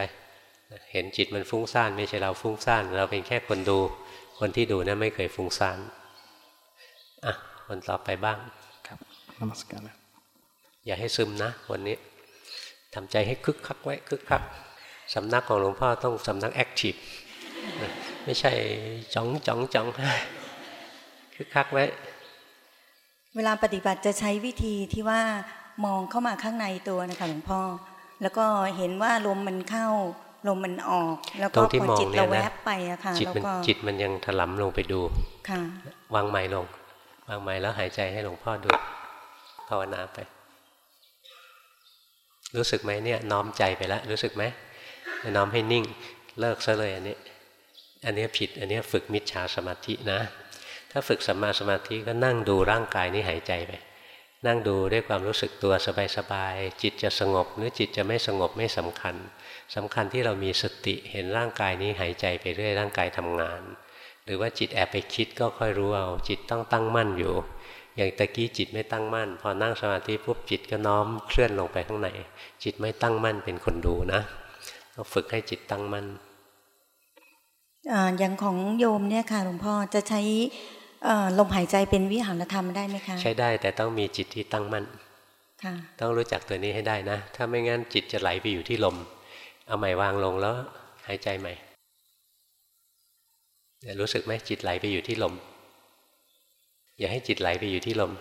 เห็นจิตมันฟุ้งซ่านไม่ใช่เราฟุ้งซ่าน เราเป็นแค่คนดู คนที่ดูนะไม่เคยฟุ้งซ่านอะคนต่อไปบ้างครับนมัสการอย่าให้ซึมนะ วันนี้ทำใจให้คึกคักไว้คึกคักสำนักของหลวงพ่อต้องสำนักแอคทีฟไม่ใช่จ้องจ้องจ้องคึกคักไว้ เวลาปฏิบัติจะใช้วิธีที่ว่า มองเข้ามาข้างในตัวนะคะหลวงพ่อ แล้วก็เห็นว่าลมมันเข้าลมมันออก แล้วก็พอจิตเราแวบไปอะค่ะจิตมันจิตมันยังถลำลงไปดูค่ะวางไม้ลงวางไม้แล้วหายใจให้หลวงพ่อดูภาวนาไป รู้สึกไหมเนี่ย น้อมใจไปแล้วรู้สึกไหมน้อมให้นิ่งเลิกซะเลยอันนี้ อันนี้ผิดอันนี้ฝึกมิจฉาสมาธินะ ถ้าฝึกสัมมาสมาธิก็นั่งดูร่างกายนี้หายใจไป นั่งดูด้วยความรู้สึกตัวสบายๆจิตจะสงบ หรือจิตจะไม่สงบไม่สำคัญสำคัญที่เรามีสติเห็นร่างกายนี้หายใจไปเรื่อยร่างกายทำงาน หรือว่าจิตแอบไปคิดก็ค่อยรู้เอาจิตต้องตั้งมั่นอยู่ อย่างตะกี้จิตไม่ตั้งมั่น พอนั่งสมาธิปุ๊บจิตก็น้อมเคลื่อนลงไปข้างในจิตไม่ตั้งมั่นเป็นคนดูนะต้องฝึกให้จิตตั้งมั่นอย่างของโยมเนี่ยค่ะหลวงพ่อจะใช้ ลมหายใจเป็นวิหารธรรมได้ไหมคะ ใช้ได้แต่ต้องมีจิตที่ตั้งมั่นต้องรู้จักตัวนี้ให้ได้นะ ถ้าไม่งั้นจิตจะไหลไปอยู่ที่ลม เอาใหม่วางลงแล้วหายใจใหม่รู้สึกไหมจิตไหลไปอยู่ที่ลม อย่าให้จิตไหลไปอยู่ที่ลม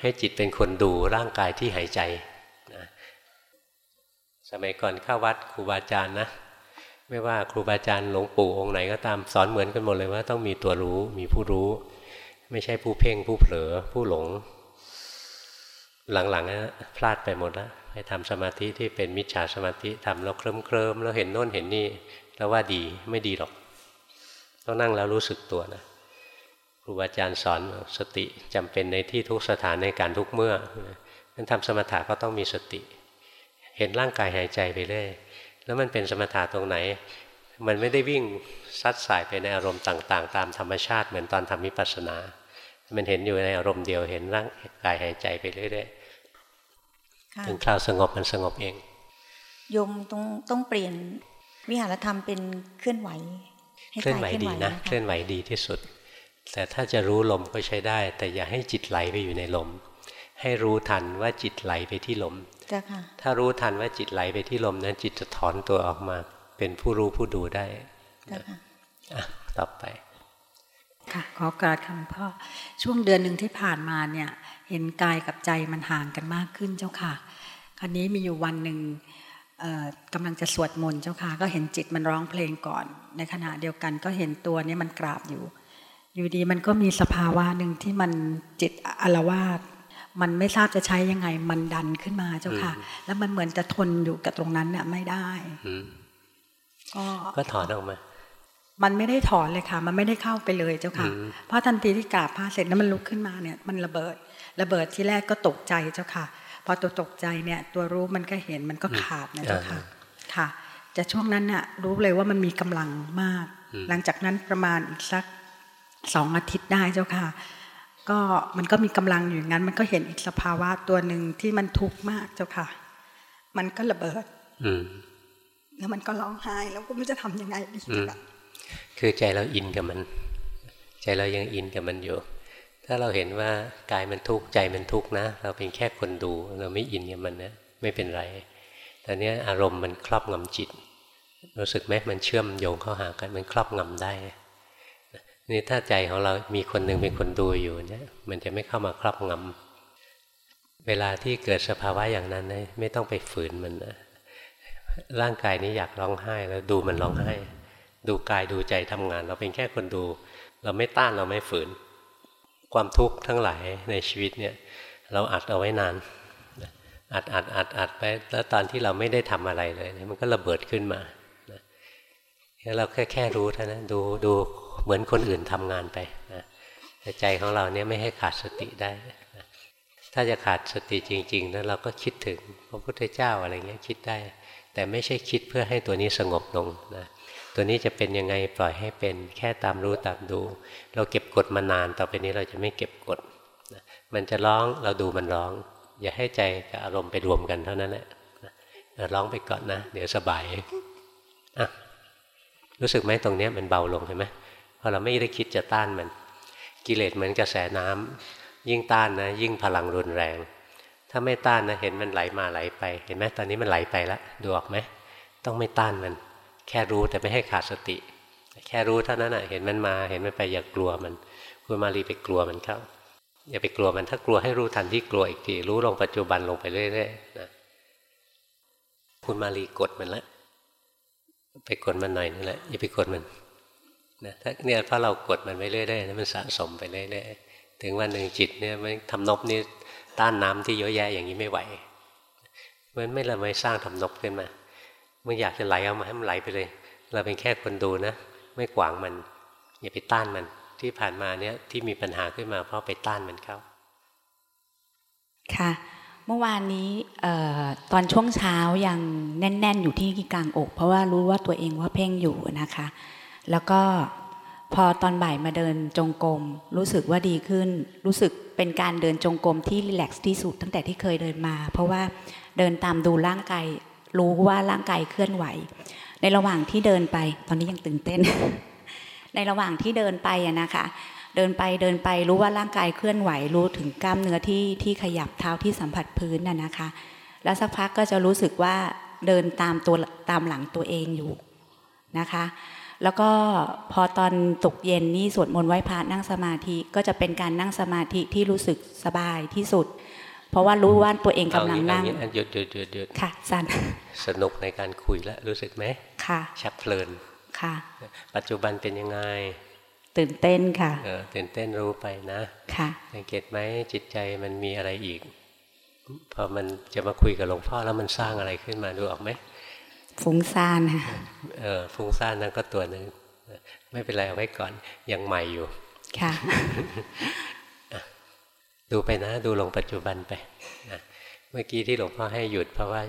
ให้จิตเป็นคนดูร่างกายที่หายใจนะสมัยก่อนเข้าวัดครูบาอาจารย์นะ ไม่ว่าครูบาอาจารย์หลวงปู่องค์ไหนก็ตามสอนเหมือนกันหมดเลยว่าต้องมีตัวรู้มีผู้รู้ ไม่ใช่ผู้เพ่งผู้เผลอผู้หลง หลังๆนะพลาดไปหมดแล้วไปทำสมาธิที่เป็นมิจฉาสมาธิทำแล้วเคลิ้มเคลิมแล้วเห็นโน่นเห็นนี่แล้วว่าดีไม่ดีหรอก ต้องนั่งแล้วรู้สึกตัวนะครูบาอาจารย์สอนสติจำเป็นในที่ทุกสถานในการทุกเมื่อนั้นทำสมถะก็ต้องมีสติ เห็นร่างกายหายใจไปเรื่อยแล้วมันเป็นสมถะตรงไหน มันไม่ได้วิ่งซัดสายไปในอารมณ์ต่าง ๆ ตามธรรมชาติเหมือนตอนทำมิปัสสนา มันเห็นอยู่ในอารมณ์เดียวเห็นร่างกายหายใจไปเรื่อยๆถึงคราวสงบมันสงบเองโยมต้องต้องเปลี่ยนวิหารธรรมเป็นเคลื่อนไหวเคลื่อนไหวดีนะเคลื่อนไหวดีที่สุด แต่ถ้าจะรู้ลมก็ใช้ได้ แต่อย่าให้จิตไหลไปอยู่ในลม ให้รู้ทันว่าจิตไหลไปที่ลมถ้ารู้ทันว่าจิตไหลไปที่ลมนั้นจิตจะถอนตัวออกมา เป็นผู้รู้ผู้ดูได้ต่อไป ค่ะขอกราบคำพ่อช่วงเดือนหนึ่งที่ผ่านมาเนี่ยเห็นกายกับใจมันห่างกันมากขึ้นเจ้าค่ะ คราวนี้มีอยู่วันหนึ่งกำลังจะสวดมนต์เจ้าค่ะ ก็เห็นจิตมันร้องเพลงก่อน ในขณะเดียวกันก็เห็นตัวนี้มันกราบอยู่ อยู่ดีมันก็มีสภาวะหนึ่งที่มันจิตอารวาสมันไม่ทราบจะใช้ยังไงมันดันขึ้นมาเจ้าค่ะ แล้วมันเหมือนจะทนอยู่กับตรงนั้นเนี่ยไม่ได้ก็ก็ถอนออกมา มันไม่ได้ถอนเลยค่ะ มันไม่ได้เข้าไปเลยเจ้าค่ะ เพราะทันทีที่กราบพระเสร็จแล้วมันลุกขึ้นมาเนี่ยมันระเบิด ระเบิดที่แรกก็ตกใจเจ้าค่ะ พอตัวตกใจเนี่ยตัวรู้มันก็เห็นมันก็ขาดนะเจ้าค่ะ ค่ะ จะช่วงนั้นเนี่ยรู้เลยว่ามันมีกำลังมาก หลังจากนั้นประมาณอีกสักสองอาทิตย์ได้เจ้าค่ะ ก็มันก็มีกำลังอยู่งั้น มันก็เห็นอีกสภาวะตัวหนึ่งที่มันทุกข์มากเจ้าค่ะ มันก็ระเบิด อืแล้วมันก็ร้องไห้แล้วก็ไม่จะทํำยังไงดีคื คือใจเราอินกับมัน ใจเรายังอินกับมันอยู่ ถ้าเราเห็นว่ากายมันทุกข์ใจมันทุกข์นะ เราเป็นแค่คนดู เราไม่อินกับมันนะไม่เป็นไรต่เนี้อารมณ์มันครอบงำจิต รู้สึกไหมมันเชื่อมโยงเข้าหากันมันครอบงำได้นี่ถ้าใจของเรามีคนหนึ่งเป็นคนดูอยู่เนี่ยมันจะไม่เข้ามาครอบงำเวลาที่เกิดสภาวะอย่างนั้นนะไม่ต้องไปฝืนมันนะร่างกายนี้อยากร้องไห้แล้วดูมันร้องไห้ ดูกายดูใจทำงาน เราเป็นแค่คนดู เราไม่ต้านเราไม่ฝืน ความทุกข์ทั้งหลายในชีวิตเนี่ยเราอัดเอาไว้นานอัดอัดอัดอัดไปแล้วตอนที่เราไม่ได้ทำอะไรเลย มันก็ระเบิดขึ้นมาแล้วเราแค่แค่รู้เท่านั้นดูดูเหมือนคนอื่นทำงานไปนะแต่ใจของเราเนี่ยไม่ให้ขาดสติได้นะถ้าจะขาดสติจริงๆนั้นเราก็คิดถึงพระพุทธเจ้าอะไรเงี้ยคิดได้ แต่ไม่ใช่คิดเพื่อให้ตัวนี้สงบลงนะ ตัวนี้จะเป็นยังไงปล่อยให้เป็นแค่ตามรู้ตามดู เราเก็บกดมานานต่อไปนี้เราจะไม่เก็บกด มันจะร้องเราดูมันร้อง อย่าให้ใจกับอารมณ์ไปรวมกันเท่านั้นแหละร้องไปก่อนนะ เดี๋ยวสบายอะรู้สึกไหมตรงนี้มันเบาลงเห็นไหมพอเราไม่ได้คิดจะต้านมัน กิเลสเหมือนกระแสน้ำยิ่งต้านนะ ยิ่งพลังรุนแรง ถ้าไม่ต้านนะเห็นมันไหลมาไหลไป เห็นไหมตอนนี้มันไหลไปแล้วดูออกไหมต้องไม่ต้านมัน แค่รู้แต่ไม่ให้ขาดสติ แค่รู้เท่านั้นอะเห็นมันมาเห็นมันไปอย่ากลัวมัน คุณมารีไปกลัวมันเข้าอย่าไปกลัวมันถ้ากลัวให้รู้ทันที่กลัวอีกทีรู้ลงปัจจุบันลงไปเรื่อยๆนะคุณมารีกดมันละไปกดมันหน่อยนึงแหละอย่าไปกดมันนะถ้าเนี่ยเพราเรากดมันไปเรื่อยๆนะมันสะสมไปเรื่อยๆถึงวันหนึ่งจิตเนี่ยมันทำนบนี่ต้านน้ำที่เยอะแยะอย่างนี้ไม่ไหวมันไม่ละไม่สร้างทำนบขึ้นมา มื่ออยากจะไหลเอามาให้มันไหลไปเลย เราเป็นแค่คนดูนะ ไม่กวางมัน อย่าไปต้านมัน ที่ผ่านมาเนี้ยที่มีปัญหาขึ้นมาเพราะไปต้านมันเข้า ค่ะ เมื่อวานนี้ตอนช่วงเช้ายังแน่น ๆ อยู่ที่กลางอก เพราะว่ารู้ว่าตัวเองว่าเพ่งอยู่นะคะ แล้วก็พอตอนบ่ายมาเดินจงกรมรู้สึกว่าดีขึ้น รู้สึกเป็นการเดินจงกรมที่รีแลกซ์ที่สุดตั้งแต่ที่เคยเดินมา เพราะว่าเดินตามดูร่างกาย รู้ว่าร่างกายเคลื่อนไหว ในระหว่างที่เดินไป ตอนนี้ยังตื่นเต้น ในระหว่างที่เดินไปอะนะคะเดินไปเดินไปรู้ว่าร่างกายเคลื่อนไหวรู้ถึงกล้ามเนื้อที่ที่ขยับเท้าที่สัมผัสพื้นน่ะนะคะ แล้วสักพักก็จะรู้สึกว่าเดินตามตัวตามหลังตัวเองอยู่นะคะ แล้วก็พอตอนตกเย็นนี่สวดมนต์ไหว้พระนั่งสมาธิก็จะเป็นการนั่งสมาธิที่รู้สึกสบายที่สุด เพราะว่ารู้ว่าตัวเองกำลังนั่งหยุดหยุดหยุดหยุดค่ะสันสนุกในการคุยแล้วรู้สึกไหมค่ะ ชักเพลินค่ะ ปัจจุบันเป็นยังไง ตื่นเต้นค่ะเออตื่นเต้นรู้ไปนะค่ะสังเกตไหมจิตใจมันมีอะไรอีก พอมันจะมาคุยกับหลวงพ่อแล้วมันสร้างอะไรขึ้นมาดูออกไหมฟุ้งซ่านเออฟุ้งซ่านนั่นก็ตัวหนึ่งไม่เป็นไรเอาไว้ก่อนยังใหม่อยู่ค่ะ ดูไปนะ ดูลงปัจจุบันไปนะเมื่อกี้ที่หลวงพ่อให้หยุดเพราะว่า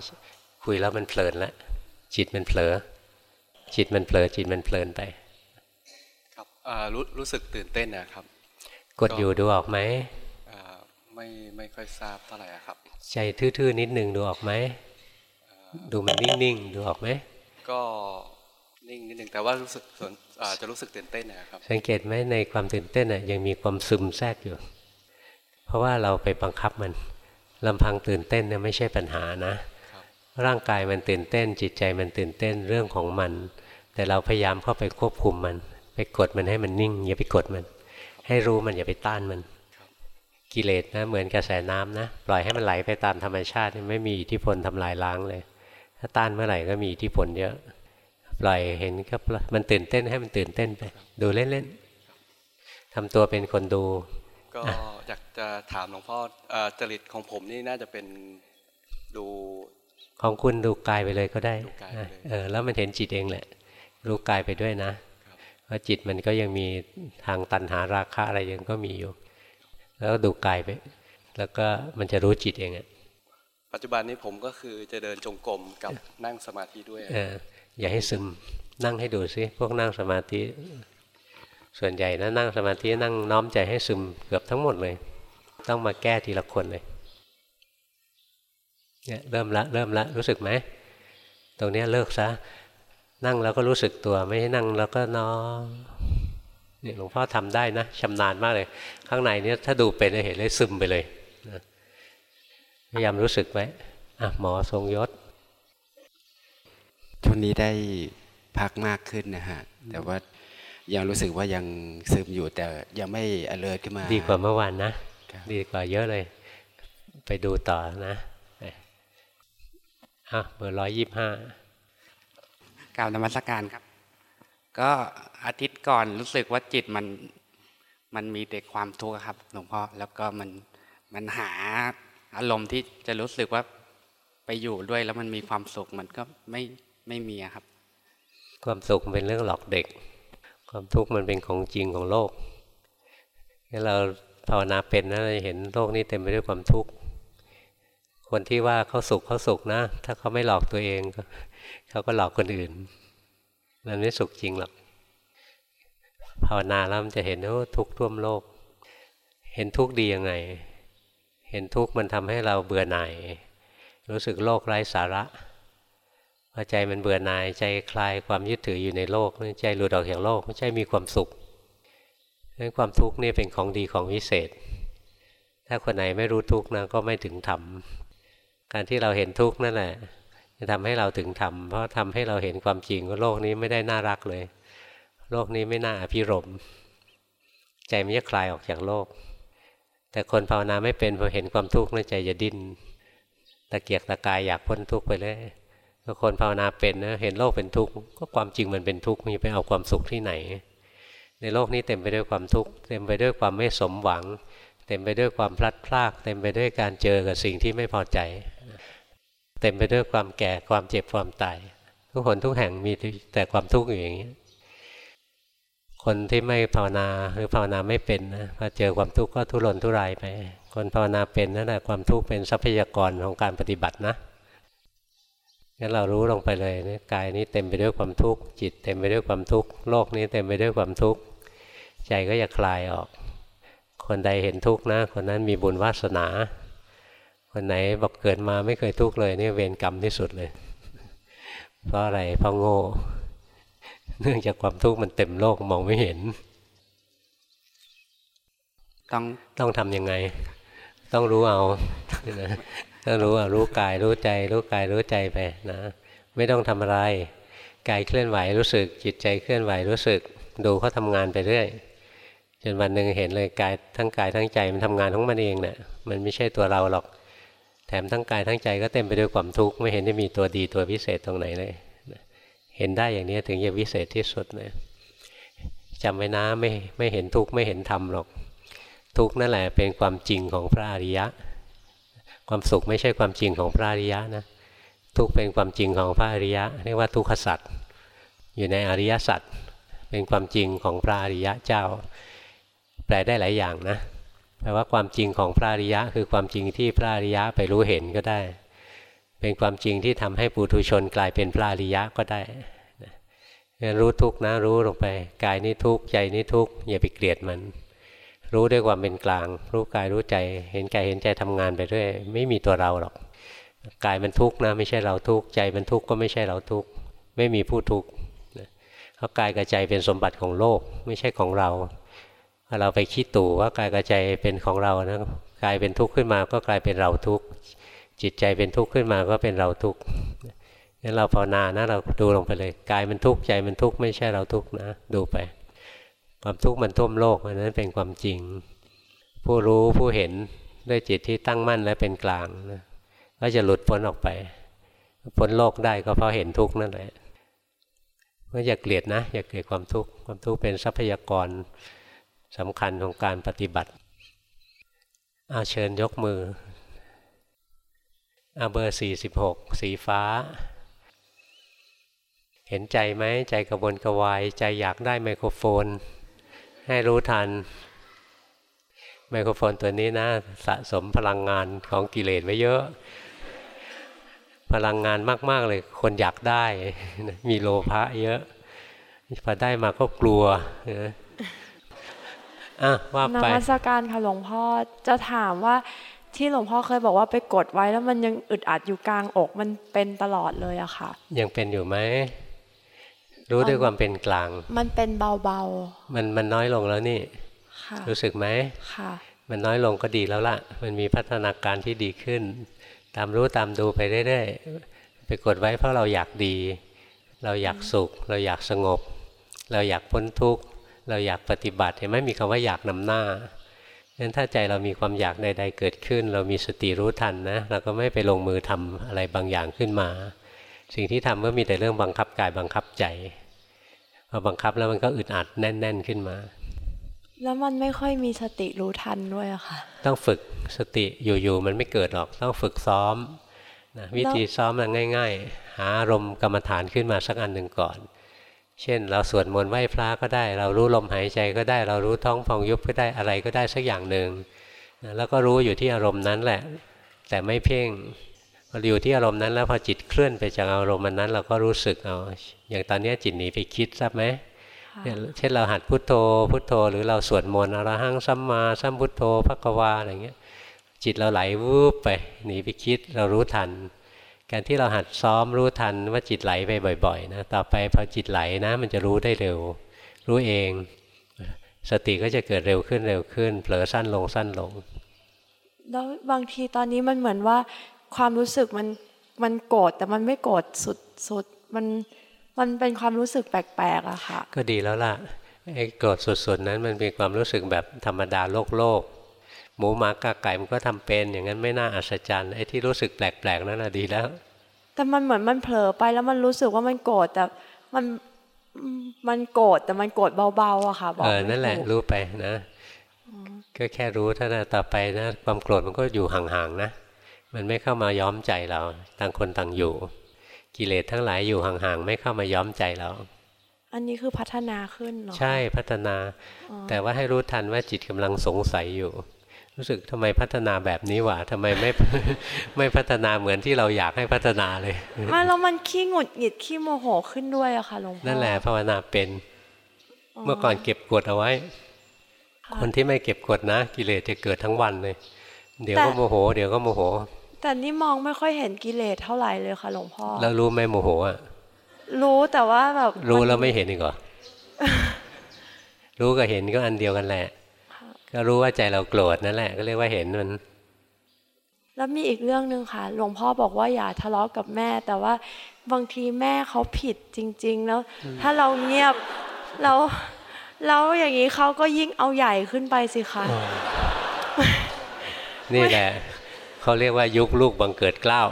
คุยแล้วมันเพลินแล้วจิตมันเผลอ จิตมันเผลอจิตมันเพลินไป ครับรู้รู้สึกตื่นเต้นนะครับ กดอยู่ดูออกไหมไม่ไม่ค่อยทราบเท่าไหร่ครับ ใจทื่อๆนิดนึงดูออกไหมดูมันนิ่งๆดูออกไหมก็นิ่งนิดนึงแต่ว่ารู้สึกจะรู้สึกตื่นเต้นนะครับสังเกตไหมในความตื่นเต้นน่ะยังมีความซึมแทรกอยู่ เพราะว่าเราไปบังคับมันลำพังตื่นเต้นเนี่ยไม่ใช่ปัญหานะร่างกายมันตื่นเต้น จิตใจมันตื่นเต้นเรื่องของมัน แต่เราพยายามเข้าไปควบคุมมัน ไปกดมันให้มันนิ่ง อย่าไปกดมัน ให้รู้มันอย่าไปต้านมัน กิเลสนะเหมือนกระแสน้ำนะ ปล่อยให้มันไหลไปตามธรรมชาติไม่มีอิทธิพลทำลายล้างเลย ถ้าต้านเมื่อไหร่ก็มีอิทธิพลเยอะปล่อยเห็นก็มันตื่นเต้นให้มันตื่นเต้นไป ดูเล่นๆทำตัวเป็นคนดู ก็อยากจะถามหลวงพ่อจริตของผมนี่น่าจะเป็นดูของคุณดูกายไปเลยก็ได้ดูกายไปเลยเออแล้วมันเห็นจิตเองแหละรู้กายไปด้วยนะเพราะจิตมันก็ยังมีทางตัณหาราคะอะไรยังก็มีอยู่ แล้วดูกายไป แล้วก็มันจะรู้จิตเองอะปัจจุบันนี้ผมก็คือจะเดินจงกรมกับนั่งสมาธิด้วยเอออย่าให้ซึมนั่งให้ดูซิพวกนั่งสมาธิ ส่วนใหญ่นะนั่งสมาธินั่งน้อมใจให้ซึมเกือบทั้งหมดเลย ต้องมาแก้ทีละคนเลยเนี่ยเริ่มละเริ่มละรู้สึกไหมตรงเนี้ยเลิกซะนั่งแล้วก็รู้สึกตัวไม่ให้นั่งแล้วก็น้อมเนี่ยหลวงพ่อทำได้นะชำนาญมากเลย ข้างในเนี่ยถ้าดูเป็นเห็นเลยซึมไปเลยนะพยายามรู้สึกไว้อะหมอทรงยศช่วงนี้ได้พักมากขึ้นนะฮะ แต่ว่า ยังรู้สึกว่ายังซึมอยู่แต่ยังไม่ alert ขึ้นมา ดีกว่าเมื่อวานนะ ดีกว่าเยอะเลย ไปดูต่อนะอะเบอร์ร้อยยี่ห้ากล่าวนมัสการครับ ก็อาทิตย์ก่อนรู้สึกว่าจิตมันมันมีแต่ความทุกข์ครับหลวงพ่อแล้วก็มันมันหาอารมณ์ที่จะรู้สึกว่าไปอยู่ด้วยแล้วมันมีความสุขมันก็ไม่ไม่มีครับ ความสุขเป็นเรื่องหลอกเด็ก ความทุกข์มันเป็นของจริงของโลกงั้นเราภาวนาเป็นนะเราเห็นโลกนี้เต็มไปด้วยความทุกข์คนที่ว่าเขาสุขเขาสุขนะ ถ้าเขาไม่หลอกตัวเองเขาก็หลอกคนอื่น มันไม่สุขจริงหรอกภาวนาแล้วมันจะเห็นว่าทุกข์ท่วมโลก เห็นทุกข์ดียังไง เห็นทุกข์มันทำให้เราเบื่อหน่าย รู้สึกโลกไร้สาระ พอใจมันเบื่อหน่ายใจคลายความยึดถืออยู่ในโลกใจหลุดออกจากโลกไม่ใช่มีความสุขนั้นความทุกข์นี่เป็นของดีของวิเศษ ถ้าคนไหนไม่รู้ทุกข์นะก็ไม่ถึงธรรมการที่เราเห็นทุกข์นั่นแหละจะทำให้เราถึงธรรมเพราะทำให้เราเห็นความจริงว่าโลกนี้ไม่ได้น่ารักเลย โลกนี้ไม่น่าอภิรมใจมันจะคลายออกจากโลก แต่คนภาวนาไม่เป็นพอเห็นความทุกข์ในใจจะดิ้นตะเกียกตะกายอยากพ้นทุกข์ไปเลย คนภาวนาเป็นนะเห็นโลกเป็นทุกข์ก็ความจริงมันเป็นทุกข์มันจะไปเอาความสุขที่ไหน ในโลกนี้เต็มไปด้วยความทุกข์เต็มไปด้วยความไม่สมหวัง เต็มไปด้วยความพลัดพราก เต็มไปด้วยการเจอกับสิ่งที่ไม่พอใจ เต็มไปด้วยความแก่ความเจ็บความตายทุกคนทุกแห่งมีแต่ความทุกข์อยู่อย่างนี้คนที่ไม่ภาวนาหรือภาวนาไม่เป็นนะพอเจอความทุกข์ก็ทุรนทุรายไป คนภาวนาเป็นนั่นแหละความทุกข์เป็นทรัพยากรของการปฏิบัตินะ งั้นเรารู้ลงไปเลยนี่กายนี้เต็มไปด้วยความทุกข์ จิตเต็มไปด้วยความทุกข์ โลกนี้เต็มไปด้วยความทุกข์ ใจก็จะคลายออก คนใดเห็นทุกข์นะ คนนั้นมีบุญวาสนา คนไหนบอกเกิดมาไม่เคยทุกข์เลยนี่เวรกรรมที่สุดเลย เพราะอะไร เพราะโง่ เนื่องจากความทุกข์มันเต็มโลกมองไม่เห็น ต้องต้องทำยังไง ต้องรู้เอา ต้องรู้อะรู้กายรู้ใจ รู้กายรู้ใจไปนะ ไม่ต้องทำอะไรกายเคลื่อนไหวรู้สึก จิตใจเคลื่อนไหวรู้สึก ดูเขาทางานไปเรื่อยจนวันหนึ่งเห็นเลยกายทั้งกายทั้งใจมันทำงานของมันเองเนะี่ยมันไม่ใช่ตัวเราหรอก แถมทั้งกายทั้งใจก็เต็มไปด้วยความทุกข์ไม่เห็นจะมีตัวดีตัวพิเศษตรงไหนเลยเห็นได้อย่างนี้ถึงจะวิเศษที่สุดเลยจำไว้นะไม่ไม่เห็นทุกข์ไม่เห็นธรรมหรอก ทุกข์นั่นแหละเป็นความจริงของพระอริยะ ความสุขไม่ใช่ความจริงของพระอริยะนะทุกเป็นความจริงของพระอริยะ เรียกว่าทุกขสัตว์อยู่ในอริยสัจเป็นความจริงของพระอริยะเจ้า แปลได้หลายอย่างนะแปลว่าความจริงของพระอริยะ คือความจริงที่พระอริยะไปรู้เห็นก็ได้ เป็นความจริงที่ทำให้ปุถุชนกลายเป็นพระอริยะก็ได้รู้ทุกนะรู้ลงไปกายนี้ทุกใจนี้ทุกอย่าไปเกลียดมัน รู้ด้วยความเป็นกลาง รู้กายรู้ใจ เห็นกายเห็นใจทำงานไปด้วย ไม่มีตัวเราหรอกกายมันทุกข์นะไม่ใช่เราทุกข์ใจมันทุกข์ก็ไม่ใช่เราทุกข์ไม่มีผู้ทุกข์เพราะกายกับใจเป็นสมบัติของโลกไม่ใช่ของเราเราไปคิดตู่ว่ากายกับใจเป็นของเรานะกายเป็นทุกข์ขึ้นมาก็กลายเป็นเราทุกข์จิตใจเป็นทุกข์ขึ้นมาก็เป็นเราทุกข์งั้นเราภาวนานะเราดูลงไปเลยกายมันทุกข์ใจมันทุกข์ไม่ใช่เราทุกข์นะ ดูไป ความทุกข์มันท่วมโลกอันนั้นเป็นความจริง ผู้รู้ผู้เห็นด้วยจิตที่ตั้งมั่นและเป็นกลางนะก็จะหลุดพ้นออกไป พ้นโลกได้ก็เพราะเห็นทุกข์นั่นแหละก็อย่าเกลียดนะอย่าเกลียดความทุกข์ความทุกข์เป็นทรัพยากรสำคัญของการปฏิบัติอาเชิญยกมืออาเบอร์สี่สิบหกสีฟ้า เห็นใจไหมใจกระวนกระวายใจอยากได้ไมโครโฟน ให้รู้ทัน ไมโครโฟนตัวนี้นะ สะสมพลังงานของกิเลสไว้เยอะ พลังงานมาก ๆ เลยคนอยากได้ มีโลภะเยอะ พอได้มาก็กลัวอะว่าไปนมัสการค่ะหลวงพ่อจะถามว่าที่หลวงพ่อเคยบอกว่าไปกดไว้แล้วมันยังอึดอัดอยู่กลางอกมันเป็นตลอดเลยอะค่ะ ยังเป็นอยู่ไหม รู้ด้วยความเป็นกลาง มันเป็นเบาๆ มันมันน้อยลงแล้วนี่รู้สึกไหมค่ะมันน้อยลงก็ดีแล้วล่ะ มันมีพัฒนาการที่ดีขึ้น ตามรู้ตามดูไปเรื่อยๆ ไปกดไว้เพราะเราอยากดี เราอยากสุข เราอยากสงบ เราอยากพ้นทุกข์ เราอยากปฏิบัติเห็นไหมมีคำว่าอยากนำหน้างั้นถ้าใจเรามีความอยากใด ๆ เกิดขึ้น เรามีสติรู้ทันนะ เราก็ไม่ไปลงมือทำอะไรบางอย่างขึ้นมา สิ่งที่ทำก็มีแต่เรื่องบังคับกายบังคับใจ พอบังคับแล้วมันก็อึดอัดแน่น ๆขึ้นมา แล้วมันไม่ค่อยมีสติรู้ทันด้วยอะค่ะ ต้องฝึกสติอยู่ๆมันไม่เกิดหรอกต้องฝึกซ้อมนะวิธีซ้อมมันง่าย ๆ หาอารมณ์กรรมฐานขึ้นมาสักอันหนึ่งก่อน เช่น เราสวดมนต์ไหว้พระก็ได้ เรารู้ลมหายใจก็ได้ เรารู้ท้องฟองยุบก็ได้อะไรก็ได้สักอย่างหนึ่งแล้วก็รู้อยู่ที่อารมณ์นั้นแหละ แต่ไม่เพ่ง พออยู่ที่อารมณ์นั้นแล้วพอจิตเคลื่อนไปจากอารมณ์นั้น เราก็รู้สึกเอา อย่างตอนนี้จิตหนีไปคิดทราบไหมเช่นเราหัดพุทโธ พุทโธ หรือเราสวดมนต์อรหังสัมมาสัมพุทโธพระกวาอะไรเงี้ย จิตเราไหลวูบไปหนีไปคิดเรารู้ทัน การที่เราหัดซ้อมรู้ทันว่าจิตไหลไปบ่อยๆนะต่อไปพอจิตไหลนะ มันจะรู้ได้เร็ว รู้เอง สติก็จะเกิดเร็วขึ้นเร็วขึ้นเผลอสั้นลงสั้นลงแล้วบางทีตอนนี้มันเหมือนว่า ความรู้สึกมันมันโกรธแต่มันไม่โกรธสุดสุดมันมันเป็นความรู้สึกแปลกๆอะค่ะ ก็ดีแล้วล่ะไอ้โกรธสุดๆนั้นมันเป็นความรู้สึกแบบธรรมดาโลกโลกหมูหมากาไก่มันก็ทำเป็น อย่างนั้นไม่น่าอัศจรรย์ไอ้ที่รู้สึกแปลกๆนั่นน่ะดีแล้ว แต่มันเหมือนมันเผลอไปแล้วมันรู้สึกว่ามันโกรธแต่มันมันโกรธแต่มันโกรธเบาๆอะค่ะบอกเออนั่นแหละรู้ไปนะก็แค่รู้เท่านั้นต่อไปนะ ความโกรธมันก็อยู่ห่างๆนะ มันไม่เข้ามาย้อมใจเรา ต่างคนต่างอยู่ กิเลสทั้งหลายอยู่ห่างๆไม่เข้ามาย้อมใจเรา อันนี้คือพัฒนาขึ้นเหรอ ใช่พัฒนา แต่ว่าให้รู้ทันว่าจิตกำลังสงสัยอยู่ รู้สึกทำไมพัฒนาแบบนี้วะทำไมไม่ไม่พัฒนาเหมือนที่เราอยากให้พัฒนาเลยมาแล้วมันขี้หงุดหงิดขี้โมโหขึ้นด้วยอะค่ะหลวงพ่อ นั่นแหละภาวนาเป็น เมื่อก่อนเก็บกดเอาไว้ คนที่ไม่เก็บกดนะ กิเลสจะเกิดทั้งวันเลย เดี๋ยวก็โมโห เดี๋ยวก็โมโห แต่นี่มองไม่ค่อยเห็นกิเลสเท่าไหร่เลยค่ะหลวงพ่อ แล้วรู้ไหมโมโหอะ รู้แต่ว่าแบบ รู้แล้วไม่เห็นอีกเหรอ รู้กับเห็นก็อันเดียวกันแหละ ก็รู้ว่าใจเราโกรธนั่นแหละ ก็เรียกว่าเห็นมัน แล้วมีอีกเรื่องหนึ่งค่ะ หลวงพ่อบอกว่าอย่าทะเลาะกับแม่ แต่ว่าบางทีแม่เขาผิดจริง ๆ แล้ว ถ้าเราเงียบแล้วแล้วอย่างนี้เขาก็ยิ่งเอาใหญ่ขึ้นไปสิคะนี่แหละ เขาเรียกว่ายุคลูกบังเกิดกล้าว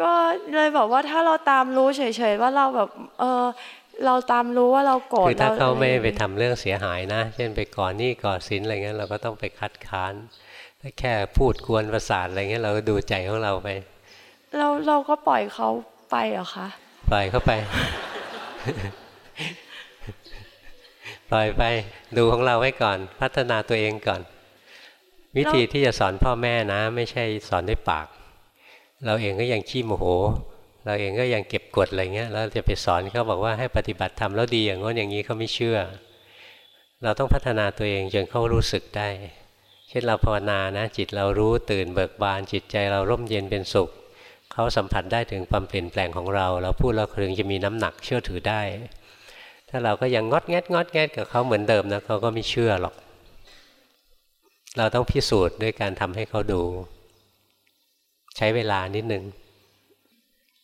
ก็เลยบอกว่าถ้าเราตามรู้เฉยๆว่าเราแบบเออเราตามรู้ว่าเราโกรธคือถ้าเขาไม่ไปทำเรื่องเสียหายนะ เช่นไปก่อนนี่ก่อสินอะไรเงี้ยเราก็ต้องไปคัดค้านถ้าแค่พูดกวนประสาทอะไรเงี้ยเราก็ดูใจของเราไป เราเราก็ปล่อยเขาไปเหรอคะปล่อยเขาไปปล่อยไปดูของเราไว้ก่อน พัฒนาตัวเองก่อน วิธีที่จะสอนพ่อแม่นะ ไม่ใช่สอนด้วยปาก เราเองก็ยังขี้โมโห เราเองก็ยังเก็บกดอะไรเงี้ยแล้วจะไปสอนเขาบอกว่าให้ปฏิบัติทำแล้วดีอย่างง้นอย่างนี้เขาไม่เชื่อ เราต้องพัฒนาตัวเองจนเขารู้สึกได้ เช่นเราภาวนานะ จิตเรารู้ตื่นเบิกบาน จิตใจเราร่มเย็นเป็นสุขเขาสัมผัสได้ถึงความเปลี่ยนแปลงของเรา เราพูดเราถึงจะมีน้ำหนักเชื่อถือได้ ถ้าเราก็ยังงดแงดงดแงดกับเขาเหมือนเดิมนะเขาก็ไม่เชื่อหรอก เราต้องพิสูจน์ด้วยการทำให้เขาดู ใช้เวลานิดนึง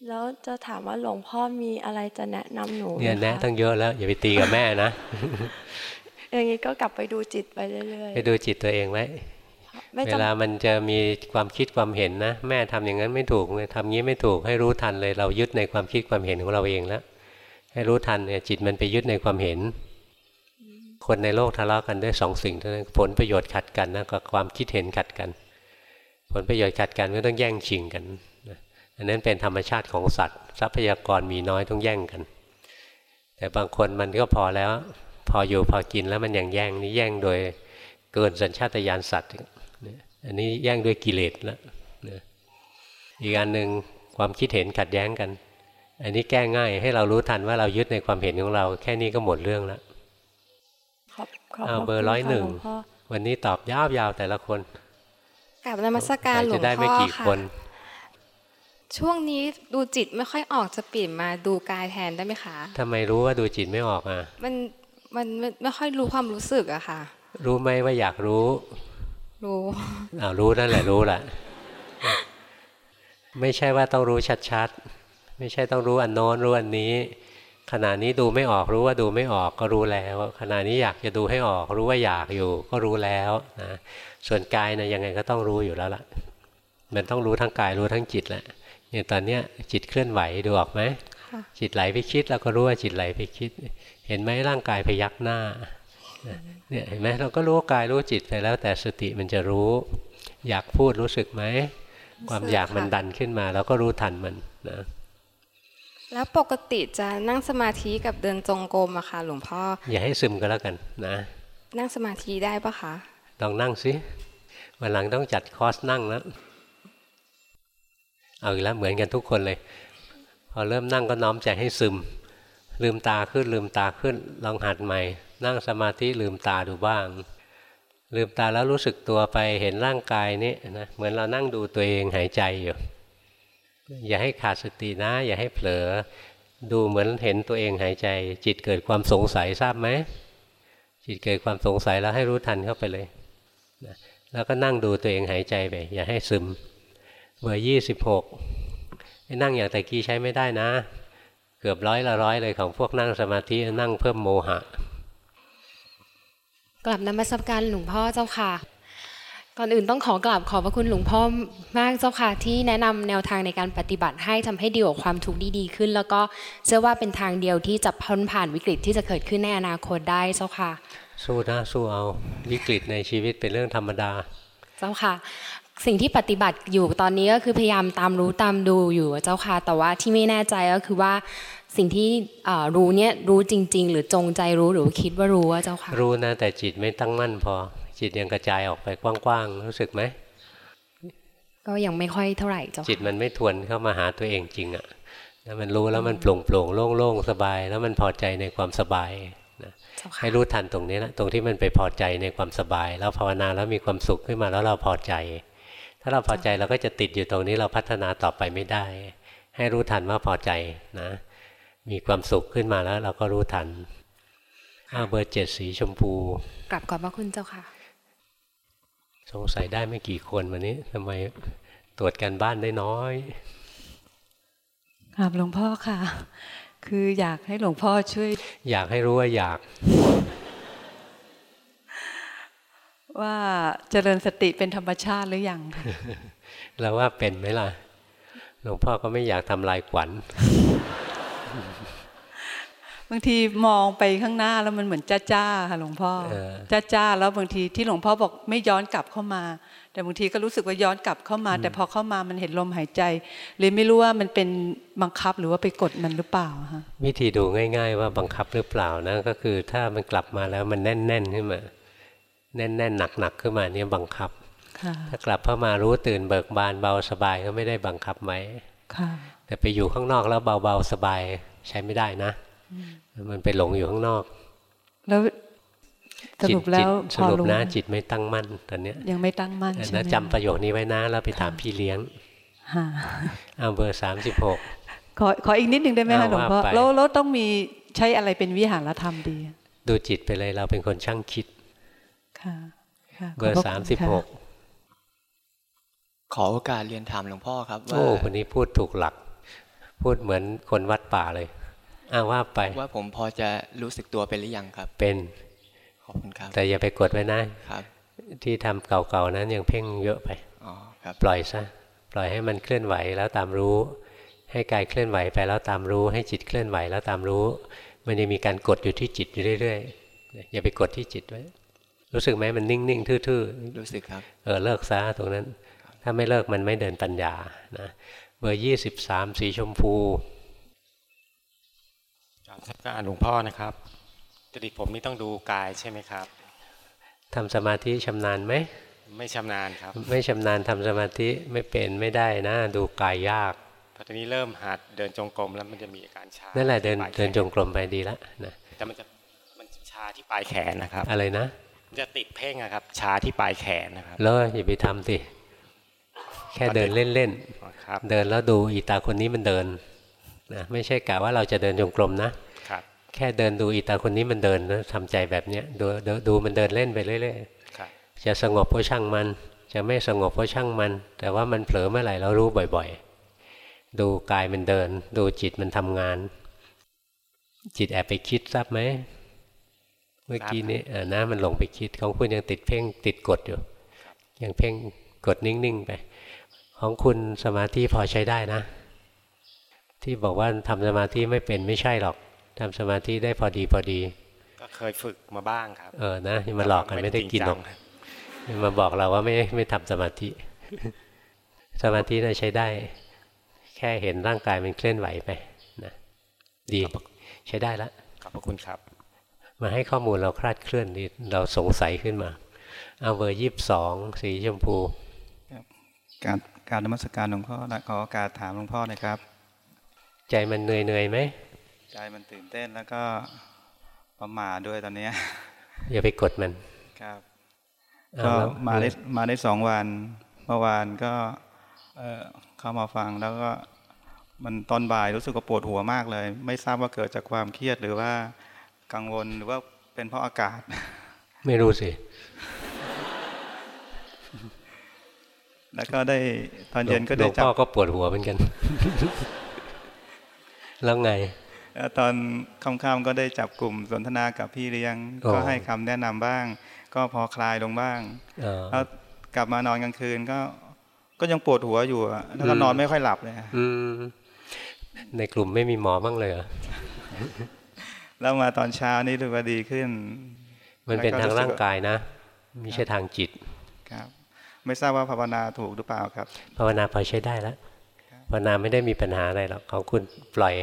แล้วจะถามว่าหลวงพ่อมีอะไรจะแนะนำหนูไหมเนี่ยแนะคะตั้งเยอะแล้ว อย่าไปตีกับแม่นะ อย่างนี้ก็กลับไปดูจิตไปเรื่อยไปดูจิตตัวเองไว้ๆไม่เวจำลามันจะมีความคิดความเห็นนะ แม่ทำอย่างนั้นไม่ถูกเลยทำงี้ไม่ถูกให้รู้ทันเลยเรายึดในความคิดความเห็นของเราเองแล้วให้รู้ทันเนี่ยจิตมันไปยึดในความเห็น คนในโลกทะเลาะกันด้วยสองสิ่งเท่านั้นผลประโยชน์ขัดกันนะกับความคิดเห็นขัดกัน ผลประโยชน์ขัดกันก็ต้องแย่งชิงกันอันนั้นเป็นธรรมชาติของสัตว์ ทรัพยากรมีน้อยต้องแย่งกัน แต่บางคนมันก็พอแล้ว พออยู่พอกินแล้วมันยังแย่งนี่แย่งโดยเกินสัญชาตญาณสัตว์อันนี้แย่งด้วยกิเลสแล้วนะอีกอันหนึ่งความคิดเห็นขัดแย้งกัน อันนี้แก้ง่ายให้เรารู้ทันว่าเรายึดในความเห็นของเรา แค่นี้ก็หมดเรื่องแล้ว เอาพะเบอร์คุณร้อยหนึ่งค่ะลวพ่อวันนี้ตอบยาวๆแต่ละคนกับนมัสการหลวจะงได้ไม่พ่อกี่ค่ะคน ช่วงนี้ดูจิตไม่ค่อยออกจะเปลี่ยนมาดูกายแทนได้ไหมคะทำไมรู้ว่าดูจิตไม่ออกอะมันมันมันไม่ค่อยรู้ความรู้สึกอะค่ะ รู้ไหมว่าอยากรู้ รู้อ้าวรู้นั่นแหละรู้แหละไม่ใช่ว่าต้องรู้ชัดๆ ไม่ใช่ต้องรู้อันโน้นรู้อันนี้ ขณะนี้ดูไม่ออกรู้ว่าดูไม่ออกก็รู้แล้ว ขณะนี้อยากจะดูให้ออกรู้ว่าอยากอยู่ก็รู้แล้วนะส่วนกายนะยังไงก็ต้องรู้อยู่แล้วล่ะ มันต้องรู้ทั้งกายรู้ทั้งจิตแหละอย่างตอนเนี้ยจิตเคลื่อนไหวดูออกไหมค่ะจิตไหลไปคิดเราก็รู้ว่าจิตไหลไปคิด เห็นไหมร่างกายพยักหน้าเนี่ยเห็นไหมเราก็รู้กายรู้จิตไปแล้ว แต่สติมันจะรู้ อยากพูดรู้สึกไหมความอยากมันดันขึ้นมาเราก็รู้ทันมันนะ แล้วปกติจะนั่งสมาธิกับเดินจงกรมอะค่ะหลวงพ่อ อย่าให้ซึมก็แล้วกันนะ นั่งสมาธิได้ปะคะลองนั่งสิวันหลังต้องจัดคอร์สนั่งนะเอาอีกแล้วเหมือนกันทุกคนเลย พอเริ่มนั่งก็น้อมใจให้ซึม ลืมตาขึ้นลืมตาขึ้น ลองหัดใหม่ นั่งสมาธิลืมตาดูบ้าง ลืมตาแล้วรู้สึกตัวไปเห็นร่างกายนี้นะเหมือนเรานั่งดูตัวเองหายใจอยู่ อย่าให้ขาดสตินะ อย่าให้เผลอ ดูเหมือนเห็นตัวเองหายใจ จิตเกิดความสงสัยทราบไหมจิตเกิดความสงสัยแล้วให้รู้ทันเข้าไปเลยนะแล้วก็นั่งดูตัวเองหายใจไปอย่าให้ซึมเบอร์ยี่สิบหกนั่งอย่างตะกี้ใช้ไม่ได้นะ เกือบร้อยละร้อยเลยของพวกนั่งสมาธินั่งเพิ่มโมหะ กลับนมัสการหลวงพ่อเจ้าค่ะ ก่อนอื่นต้องขอกราบขอบพระคุณหลวงพ่อมากเจ้าค่ะที่แนะนำแนวทางในการปฏิบัติให้ทำให้ดีกว่าความทุกข์ดีๆขึ้น แล้วก็เชื่อว่าเป็นทางเดียวที่จะพ้นผ่านวิกฤตที่จะเกิดขึ้นในอนาคตได้เจ้าค่ะ สู้นะสู้เอาวิกฤตในชีวิตเป็นเรื่องธรรมดา เจ้าค่ะ สิ่งที่ปฏิบัติอยู่ตอนนี้ก็คือพยายามตามรู้ตามดูอยู่เจ้าค่ะ แต่ว่าที่ไม่แน่ใจก็คือว่าสิ่งที่อ่ารู้เนี่ยรู้จริง ๆ หรือจงใจรู้หรือว่าคิดว่ารู้ว่าเจ้าค่ะ รู้นะแต่จิตไม่ตั้งมั่นพอ จิตยังกระจายออกไปกว้างๆรู้สึกไหมก็ยังไม่ค่อยเท่าไหร่เจ้าจิตค่ะมันไม่ทวนเข้ามาหาตัวเองจริงอะแล้วมันรู้แล้วมันโปร่งโปร่งๆโล่งๆสบาย แล้วมันพอใจในความสบายนะเจ้าค่ะให้รู้ทันตรงนี้นะตรงที่มันไปพอใจในความสบาย แล้วภาวนาแล้วมีความสุขขึ้นมาแล้วเราพอใจ ถ้าเราพอใจเราก็จะติดอยู่ตรงนี้เราพัฒนาต่อไปไม่ได้ ให้รู้ทันว่าพอใจนะ มีความสุขขึ้นมาแล้วเราก็รู้ทันอ้าวเบอร์เจ็ดสีชมพู กลับขอบพระคุณเจ้าค่ะ สงสัยได้ไม่กี่คนวันนี้ทำไมตรวจกันบ้านได้น้อยครับหลวงพ่อค่ะ คืออยากให้หลวงพ่อช่วย อยากให้รู้ว่าอยาก ว่าเจริญสติเป็นธรรมชาติหรือยังค่ะแล้วว่าเป็นไหมล่ะ หลวงพ่อก็ไม่อยากทำลายขวัญ บางทีมองไปข้างหน้าแล้วมันเหมือนจ้าจ้าๆค่ะหลวงพ่อเออจ้าจ้าๆแล้วบางทีที่หลวงพ่อบอกไม่ย้อนกลับเข้ามา แต่บางทีก็รู้สึกว่าย้อนกลับเข้ามา แต่พอเข้ามามันเห็นลมหายใจเลยไม่รู้ว่ามันเป็นบังคับหรือว่าไปกดมันหรือเปล่าฮะวิธีดูง่าย ๆ ว่าบังคับหรือเปล่านะก็คือถ้ามันกลับมาแล้วมันแน่นๆขึ้นมา แน่นๆหนักๆขึ้นมาเนี่ยบังคับค่ะถ้ากลับเข้ามารู้ตื่นเบิกบานเบาสบายก็ไม่ได้บังคับไหมค่ะแต่ไปอยู่ข้างนอกแล้วเบาๆสบายใช้ไม่ได้นะ มันไปหลงอยู่ข้างนอก แล้วสรุปแล้วจิตพสอรุปรู้นะจิตไม่ตั้งมั่นตอนเนี้ยยังไม่ตั้งมั่นนะใช่ไหมจำประโยคนี้ไว้นะแล้วไปถามพี่เลี้ยงค่ะเอาเบอร์สามสิบหกขอขออีกนิดหนึ่งได้ไหมคะเอาหลวงพ่อว่าไปแล้วแล้วต้องมีใช้อะไรเป็นวิหารธรรมดี ดูจิตไปเลยเราเป็นคนช่างคิดค่ะค่ะเบอร์ขพะสามคุณสิบหกค่ะขอโอกาสเรียนถามหลวงพ่อครับว่าโอ้คนนี้พูดถูกหลัก พูดเหมือนคนวัดป่าเลย อ้าว่าไปว่าผมพอจะรู้สึกตัวเป็นหรือยังครับ เป็นขอบคุณครับ แต่อย่าไปกดไว้นะครับ ที่ทำเก่าๆนั้นยังเพ่งเยอะไปอ๋อครับปล่อยซะปล่อยให้มันเคลื่อนไหวแล้วตามรู้ ให้กายเคลื่อนไหวไปแล้วตามรู้ ให้จิตเคลื่อนไหวแล้วตามรู้ มันจะมีการกดอยู่ที่จิตอยู่เรื่อยๆอย่าไปกดที่จิตไว้รู้สึกไหมมันนิ่งๆทื่อๆรู้สึกครับเออเลิกซะตรงนั้น ถ้าไม่เลิกมันไม่เดินปัญญานะเบอร์ยี่สิบสามสีชมพู การทักการหลวงพ่อนะครับจริตผมนี่ต้องดูกายใช่ไหมครับทำสมาธิชำนาญไหม ไม่ชำนาญครับ ไม่ชำนาญทำสมาธิไม่เป็นไม่ได้นะ ดูกายยากพอตอนนี้เริ่มหัดเดินจงกรมแล้วมันจะมีอาการชา นั่นแหละเดินเดินจงกรมไปดีแล้วนะแต่มันจะมันชาที่ปลายแขนนะครับ อะไรนะมันจะติดเพ่งอะครับ ชาที่ปลายแขนนะครับเลยอย่าไปทำสิแค่เดินเล่นๆเดินแล้วดูอีตาคนนี้มันเดินนะไม่ใช่กะว่าเราจะเดินจงกรมนะ แค่เดินดูอีตาคนนี้มันเดินนะทำใจแบบเนี้ยดูดูมันเดินเล่นไปเรื่อยๆจะสงบก็ช่างมัน จะไม่สงบก็ช่างมัน แต่ว่ามันเผลอเมื่อไหร่เรารู้บ่อย ๆ ดูกายมันเดิน ดูจิตมันทำงาน จิตแอบไปคิดทราบไหมเมื่อกี้นี้นะมันหลงไปคิดของคุณยังติดเพ่งติดกดอยู่ยังเพ่งกดนิ่งๆไปของคุณสมาธิพอใช้ได้นะ ที่บอกว่าทำสมาธิไม่เป็นไม่ใช่หรอก ทำสมาธิได้พอดีพอดี ก็เคยฝึกมาบ้างครับ เออนะมาหลอกกันไม่ได้กินหรอกมาบอกเราว่าไม่ไม่ทำสมาธิ สมาธิน่ะใช้ได้ แค่เห็นร่างกายมันเคลื่อนไหวไปนะดีใช้ได้แล้วขอบพระคุณครับ มาให้ข้อมูลเราคลาดเคลื่อนดีเราสงสัยขึ้นมาเอาเบอร์ยี่สิบสองสีชมพูการการนมัสการหลวงพ่อขอโอกาสถามหลวงพ่อหน่อยครับ ใจมันเหนื่อยเหนื่อยไหม ใจมันตื่นเต้นแล้วก็ประมาด้วยตอนนี้อย่าไปกดมันครับก็มาได้มาได้สองวันเมื่อวานก็เข้ามาฟังแล้วก็มันตอนบ่ายรู้สึกว่าปวดหัวมากเลย ไม่ทราบว่าเกิดจากความเครียดหรือว่ากังวลหรือว่าเป็นเพราะอากาศ ไม่รู้สิ แล้วก็ได้ตอนเย็นก็ได้จับพ่อก็ปวดหัวเหมือนกัน แล้วไง ตอนค่ำๆก็ได้จับกลุ่มสนทนากับพี่เลี้ยง ก็ให้คำแนะนำบ้าง ก็พอคลายลงบ้างแล้วกลับมานอนกลางคืนก็ก็ยังปวดหัวอยู่แล้วก็นอนไม่ค่อยหลับเลยในกลุ่มไม่มีหมอบ้างเลยเหรอแล้วมาตอนเช้านี่ดูว่าดีขึ้น มันเป็นทางร่างกายนะไม่ใช่ทางจิตครับ ไม่ทราบว่าภาวนาถูกหรือเปล่าครับ ภาวนาพอใช้ได้แล้วภาวนาไม่ได้มีปัญหาอะไรหรอกของคุณปล่อย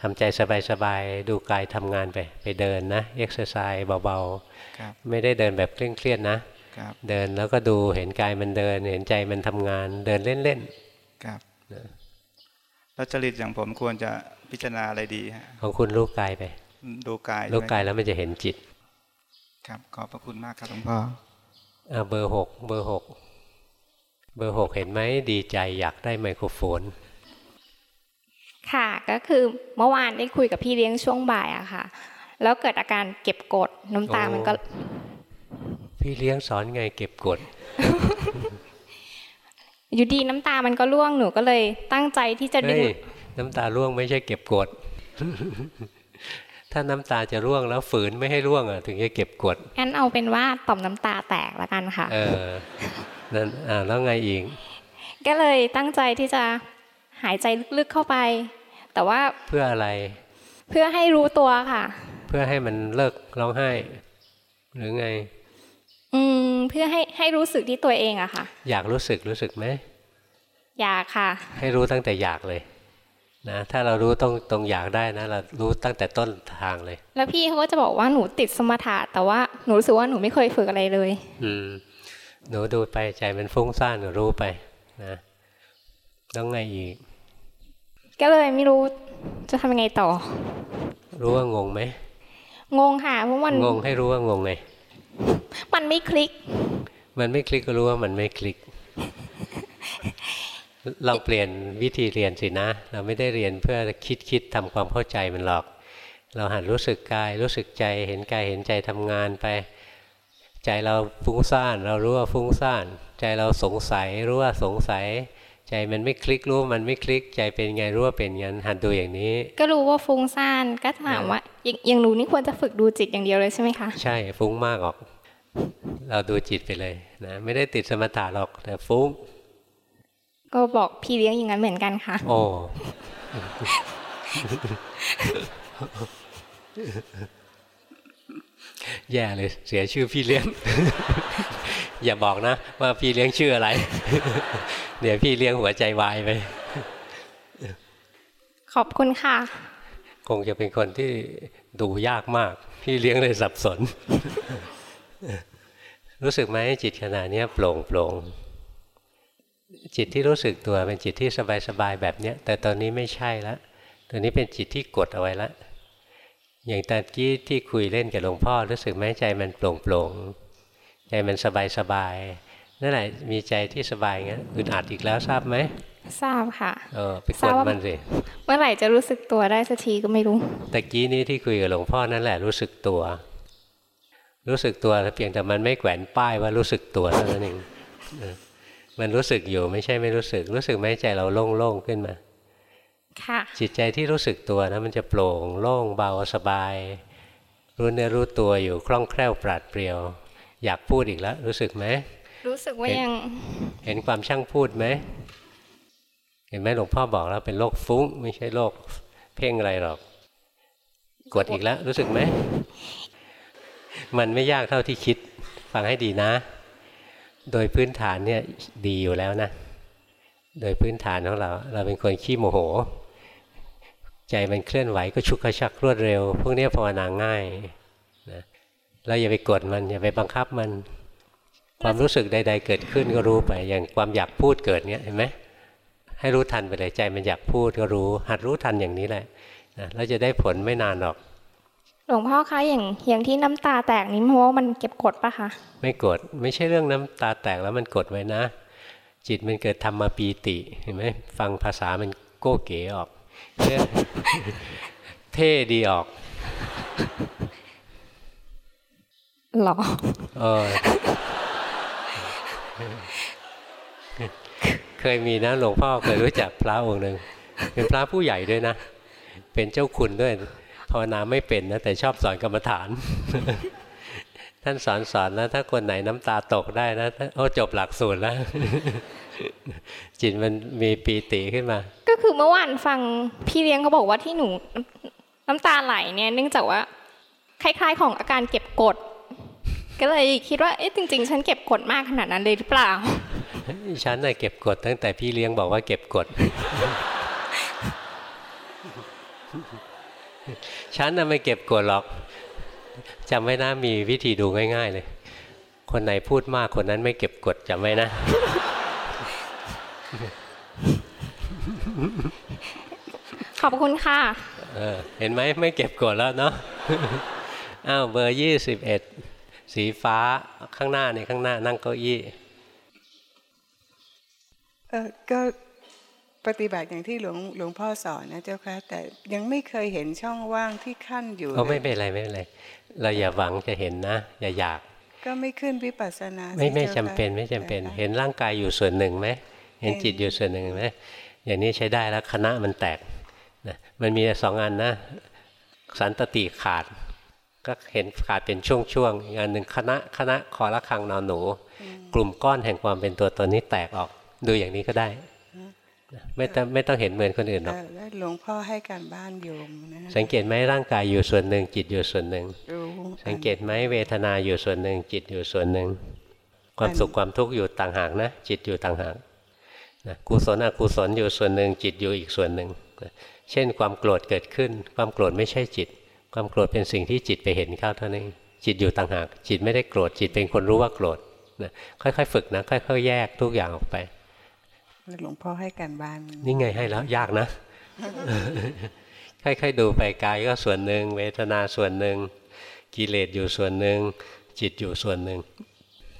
ทำใจสบายๆ ดูกายทำงานไป ไปเดินนะเอ็กซ์ไซส์เบาๆ ไม่ได้เดินแบบเคร่งเครียดนะ เดินแล้วก็ดูเห็นกายมันเดิน เห็นใจมันทำงาน เดินเล่นๆครับแล้วจริตอย่างผมควรจะพิจารณาอะไรดีฮะของคุณรู้กายไป ดูกาย รู้กายแล้วมันจะเห็นจิต ครับ ขอบพระคุณมากครับหลวงพ่ออ่าเบอร์หกเบอร์หกเบอร์หกเห็นไหมดีใจอยากได้ไมโครโฟน ค่ะก็คือเมื่อวานได้คุยกับพี่เลี้ยงช่วงบ่ายอะค่ะ แล้วเกิดอาการเก็บกดน้ำตามันก็ พี่เลี้ยงสอนไงเก็บกด อยู่ดีน้ำตามันก็ร่วงหนูก็เลยตั้งใจที่จะดึงน้ำตาร่วงไม่ใช่เก็บกด ถ้าน้ำตาจะร่วงแล้วฝืนไม่ให้ร่วงอะถึงจะเก็บกดงั้นเอาเป็นว่าต่อมน้ำตาแตกละกันค่ะ เออนั่นอ่าแล้วไงอีกก็เลยตั้งใจที่จะ หายใจลึกๆเข้าไป แต่ว่าเพื่ออะไร เพื่อให้รู้ตัวค่ะ เพื่อให้มันเลิกร้องไห้ หรือไง อืมเพื่อให้ให้รู้สึกที่ตัวเองอะค่ะ อยากรู้สึกรู้สึกไหมอยากค่ะ ให้รู้ตั้งแต่อยากเลยนะถ้าเรารู้ต้องตรงอยากได้นะ เรารู้ตั้งแต่ต้นทางเลย แล้วพี่เขาก็จะบอกว่าหนูติดสมถะแต่ว่าหนูรู้สึกว่าหนูไม่เคยฝึกอะไรเลย อืมหนูดูไปใจมันฟุ้งซ่านหนูรู้ไปนะแล้วไงอีก ก็เลยไม่รู้จะทำยังไงต่อ รู้ว่างงไหมงงค่ะเพราะมันงงให้รู้ว่างงไงมันไม่คลิก มันไม่คลิกก็รู้ว่ามันไม่คลิก เราเปลี่ยนวิธีเรียนสินะ เราไม่ได้เรียนเพื่อคิดคิดทำความเข้าใจมันหรอก เราหันรู้สึกกายรู้สึกใจเห็นกายเห็นใจทำงานไป ใจเราฟุ้งซ่าน เรารู้ว่าฟุ้งซ่าน ใจเราสงสัยรู้ว่าสงสัย ใจมันไม่คลิกรู้มันไม่คลิกใจเป็นไงรู้ว่าเป็นงั้นหัดดูอย่างนี้ ก็รู้ว่าฟุ้งซ่านก็ถามว่าอย่างหนูนี่ควรจะฝึกดูจิตอย่างเดียวเลยใช่ไหมคะใช่ฟุ้งมากออก เราดูจิตไปเลยนะไม่ได้ติดสมถะหรอกแต่ฟุ้ง ก็บอกพี่เลี้ยงอย่างนั้นเหมือนกันค่ะ โอ้ แย่เลยเสียชื่อพี่เลี้ยง อย่าบอกนะ ว่าพี่เลี้ยงชื่ออะไร เดี๋ยวพี่เลี้ยงหัวใจวายไป ขอบคุณค่ะ คงจะเป็นคนที่ดูยากมาก พี่เลี้ยงเลยสับสน รู้สึกไหมจิตขณะนี้โปร่งโปร่งจิตที่รู้สึกตัวเป็นจิตที่สบายๆแบบเนี้ย แต่ตอนนี้ไม่ใช่แล้วตัวนี้เป็นจิตที่กดเอาไว้แล้ว อย่างตอนกี้ที่คุยเล่นกับหลวงพ่อรู้สึกไหมใจมันโปร่งโปร่งใจมันสบายสบายนั่นแหละมีใจที่สบายงั้นอึดอัดอีกแล้วทราบไหมทราบค่ะเออไปกดมันสิเมื่อไหร่จะรู้สึกตัวได้สักทีก็ไม่รู้ตะกี้นี้ที่คุยกับหลวงพ่อนั่นแหละรู้สึกตัว รู้สึกตัวเพียงแต่มันไม่แขวนป้ายว่ารู้สึกตัวเท่านั้นเองมันรู้สึกอยู่ไม่ใช่ไม่รู้สึก รู้สึกไหมใจเราโล่งๆขึ้นมาค่ะ จิตใจที่รู้สึกตัวนะมันจะโปร่งโล่งเบาสบาย รู้เนื้อรู้ตัวอยู่คล่องแคล่วปราดเปรียว อยากพูดอีกแล้วรู้สึกไหมรู้สึกว่ายังเห็นความช่างพูดไหมเห็นไหมหลวงพ่อบอกแล้วเป็นโรคฟุ้ง ไม่ใช่โรคเพ่งอะไรหรอก กดอีกแล้วรู้สึกไหมมันไม่ยากเท่าที่คิดฟังให้ดีนะ โดยพื้นฐานเนี่ยดีอยู่แล้วนะ โดยพื้นฐานของเรา เราเป็นคนขี้โมโห ใจมันเคลื่อนไหวก็ชุกกระชักรวดเร็ว พวกนี้ภาวนาง่ายนะเราอย่าไปกดมันอย่าไปบังคับมัน ความรู้สึกใด ๆ เกิดขึ้นก็รู้ไป อย่างความอยากพูดเกิดเนี่ยเห็นไหมให้รู้ทันไปเลยใจมันอยากพูดก็รู้ หัดรู้ทันอย่างนี้แหละนะแล้วจะได้ผลไม่นานหรอก หลวงพ่อคะอย่างอย่างที่น้ำตาแตกนี้เพราะว่ามันเก็บกดปะคะไม่กดไม่ใช่เรื่องน้ำตาแตกแล้วมันกดไว้นะ จิตมันเกิดธรรมปีติเห็นไหมฟังภาษามันโก้เก๋ออก เท่ดีออกหรอเออเคยมีนะหลวงพ่อเคยรู้จักพระองค์หนึ่งเป็นพระผู้ใหญ่ด้วยนะ เป็นเจ้าคุณด้วยภาวนาไม่เป็นนะแต่ชอบสอนกรรมฐาน ท่านสอนสอนแล้วถ้าคนไหนน้ำตาตกได้นะโอ้จบหลักสูตรแล้ว จิตมันมีปีติขึ้นมา ก็คือเมื่อวานฟังพี่เลี้ยงเขาบอกว่าที่หนูน้ำตาไหลเนี่ยเนื่องจากว่าคล้ายๆของอาการเก็บกด ก็เลยคิดว่าเอ๊ะจริง ๆ ฉันเก็บกดมากขนาดนั้นเลยหรือเปล่า ฉันน่ะเก็บกดตั้งแต่พี่เลี้ยงบอกว่าเก็บกดฉันน่ะไม่เก็บกดหรอก จำไว้นะมีวิธีดูง่าย ๆ เลย คนไหนพูดมากคนนั้นไม่เก็บกดจำไว้นะ ขอบคุณค่ะเออเห็นไหมไม่เก็บกดแล้วเนาะอ้าวเบอร์ยี่สิบเอ็ดสีฟ้าข้างหน้าในข้างหน้านั่งเก้าอี้เออก็ ปฏิบัติอย่างที่หลวงหลวงพ่อสอนนะเจ้าค่ะแต่ยังไม่เคยเห็นช่องว่างที่ขั้นอยู่เออไม่เป็นไรไม่เป็นไรเราอย่าหวังจะเห็นนะ อย่าอยาก ก็ไม่ขึ้นวิปัสสนา ไม่ไม่สิจำจ้าค่ะเป็นไม่จำเป็น เห็นร่างกายอยู่ส่วนหนึ่งไหมเห็นจิตอยู่ส่วนหนึ่งไหมอย่างนี้ใช้ได้แล้วคณะมันแตกนะมันมีสองอันนะ สันตติขาด ก็เห็นขาดเป็นช่วงๆอีกอันหนึ่งคณะคณะคอละคังนอนหนู กลุ่มก้อนแห่งความเป็นตัวตนนี้แตกออก ดูอย่างนี้ก็ได้ ไม่ต้องไม่ต้องเห็นเหมือนคนอื่นหรอกเออแล้วหลวงพ่อให้การบ้านโยมนะสังเกตไหมร่างกายอยู่ส่วนหนึ่งจิตอยู่ส่วนหนึ่งรู้สังเกตไหมเวทนาอยู่ส่วนหนึ่งจิตอยู่ส่วนหนึ่งความสุขความทุกข์อยู่ต่างหากนะ จิตอยู่ต่างหากนะกุศลอกุศลอยู่ส่วนหนึ่งจิตอยู่อีกส่วนหนึ่งนะเช่นความโกรธเกิดขึ้น ความโกรธไม่ใช่จิต ความโกรธเป็นสิ่งที่จิตไปเห็นเข้าเท่านั้นจิตอยู่ต่างหาก จิตไม่ได้โกรธจิตเป็นคนรู้ว่าโกรธนะค่อยๆ ฝึกนะค่อยๆ แยกทุกอย่างออกไปแล้ว หลวงพ่อให้การบ้าน นี่ไงให้แล้วยากนะค่อยๆดูไปกายก็ส่วนหนึ่งเวทนาส่วนหนึ่งกิเลสอยู่ส่วนหนึ่งจิตอยู่ส่วนหนึ่ง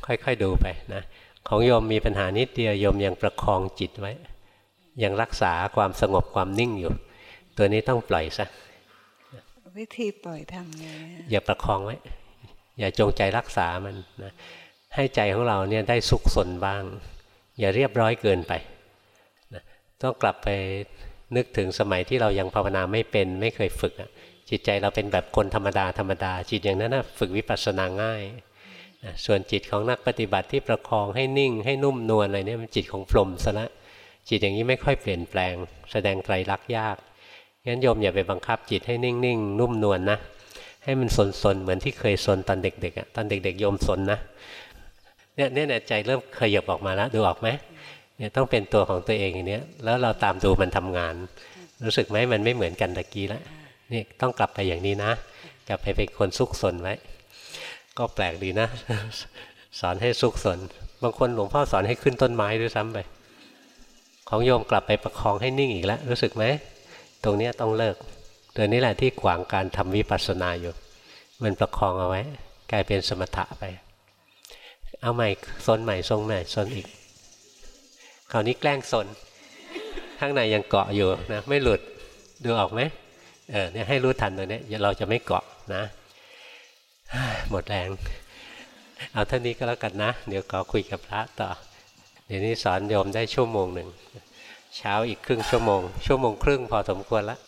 ค่อยๆดูไปนะของโยมมีปัญหานิดเดียวโยมยังประคองจิตไว้ ยังรักษาความสงบความนิ่งอยู่ ตัวนี้ต้องปล่อยซะวิธีปล่อยทำไงอะอย่าประคองไว้ อย่าจงใจรักษามันนะให้ใจของเราเนี่ยได้สุขสนบ้าง อย่าเรียบร้อยเกินไป ต้องกลับไปนึกถึงสมัยที่เรายังภาวนาไม่เป็นไม่เคยฝึกจิตใจเราเป็นแบบคนธรรมดาธรรมดา จิตอย่างนั้นนะฝึกวิปัสสนาง่ายส่วนจิตของนักปฏิบัติที่ประคองให้นิ่งให้นุ่มนวลอะไรเนี่ยมันจิตของพรหมซะละจิตอย่างนี้ไม่ค่อยเปลี่ยนแปลง แสดงไตรลักษณ์ยากงั้นโยมอย่าไปบังคับจิตให้นิ่งๆนุ่มนวลนะให้มันสนๆเหมือนที่เคยสนตอนเด็กๆตอนเด็ก ๆ โยมสนนะเนี่ยเนี่ยใจเริ่มขยับออกมาแล้วดูออกไหม เนี่ยต้องเป็นตัวของตัวเองอย่างนี้แล้วเราตามดูมันทำงาน รู้สึกไหมมันไม่เหมือนกันตะกี้แล้วนี่ต้องกลับไปอย่างนี้นะ กลับไปเป็นคนซุกสนไว้ ก็แปลกดีนะ สอนให้ซุกสน บางคนหลวงพ่อสอนให้ขึ้นต้นไม้ด้วยซ้ำไป ของโยมกลับไปประคองให้นิ่งอีกแล้ว รู้สึกไหม ตรงนี้ต้องเลิก ตัวนี้แหละที่ขวางการทำวิปัสสนาอยู่ มันประคองเอาไว้ กลายเป็นสมถะไป เอาใหม่ซนใหม่ทรงใหม่ซนอีก คราวนี้แกล้งสน ข้างในยังเกาะอยู่นะไม่หลุดดูออกไหมเออเนี่ยให้รู้ทันตรงนี้เราจะไม่เกาะนะหมดแรง เอาเท่านี้ก็แล้วกันนะ เดี๋ยวขอคุยกับพระต่อ เดี๋ยวนี้สอนโยมได้ชั่วโมงหนึ่ง เช้าอีกครึ่งชั่วโมง ชั่วโมงครึ่งพอสมควรแล้ว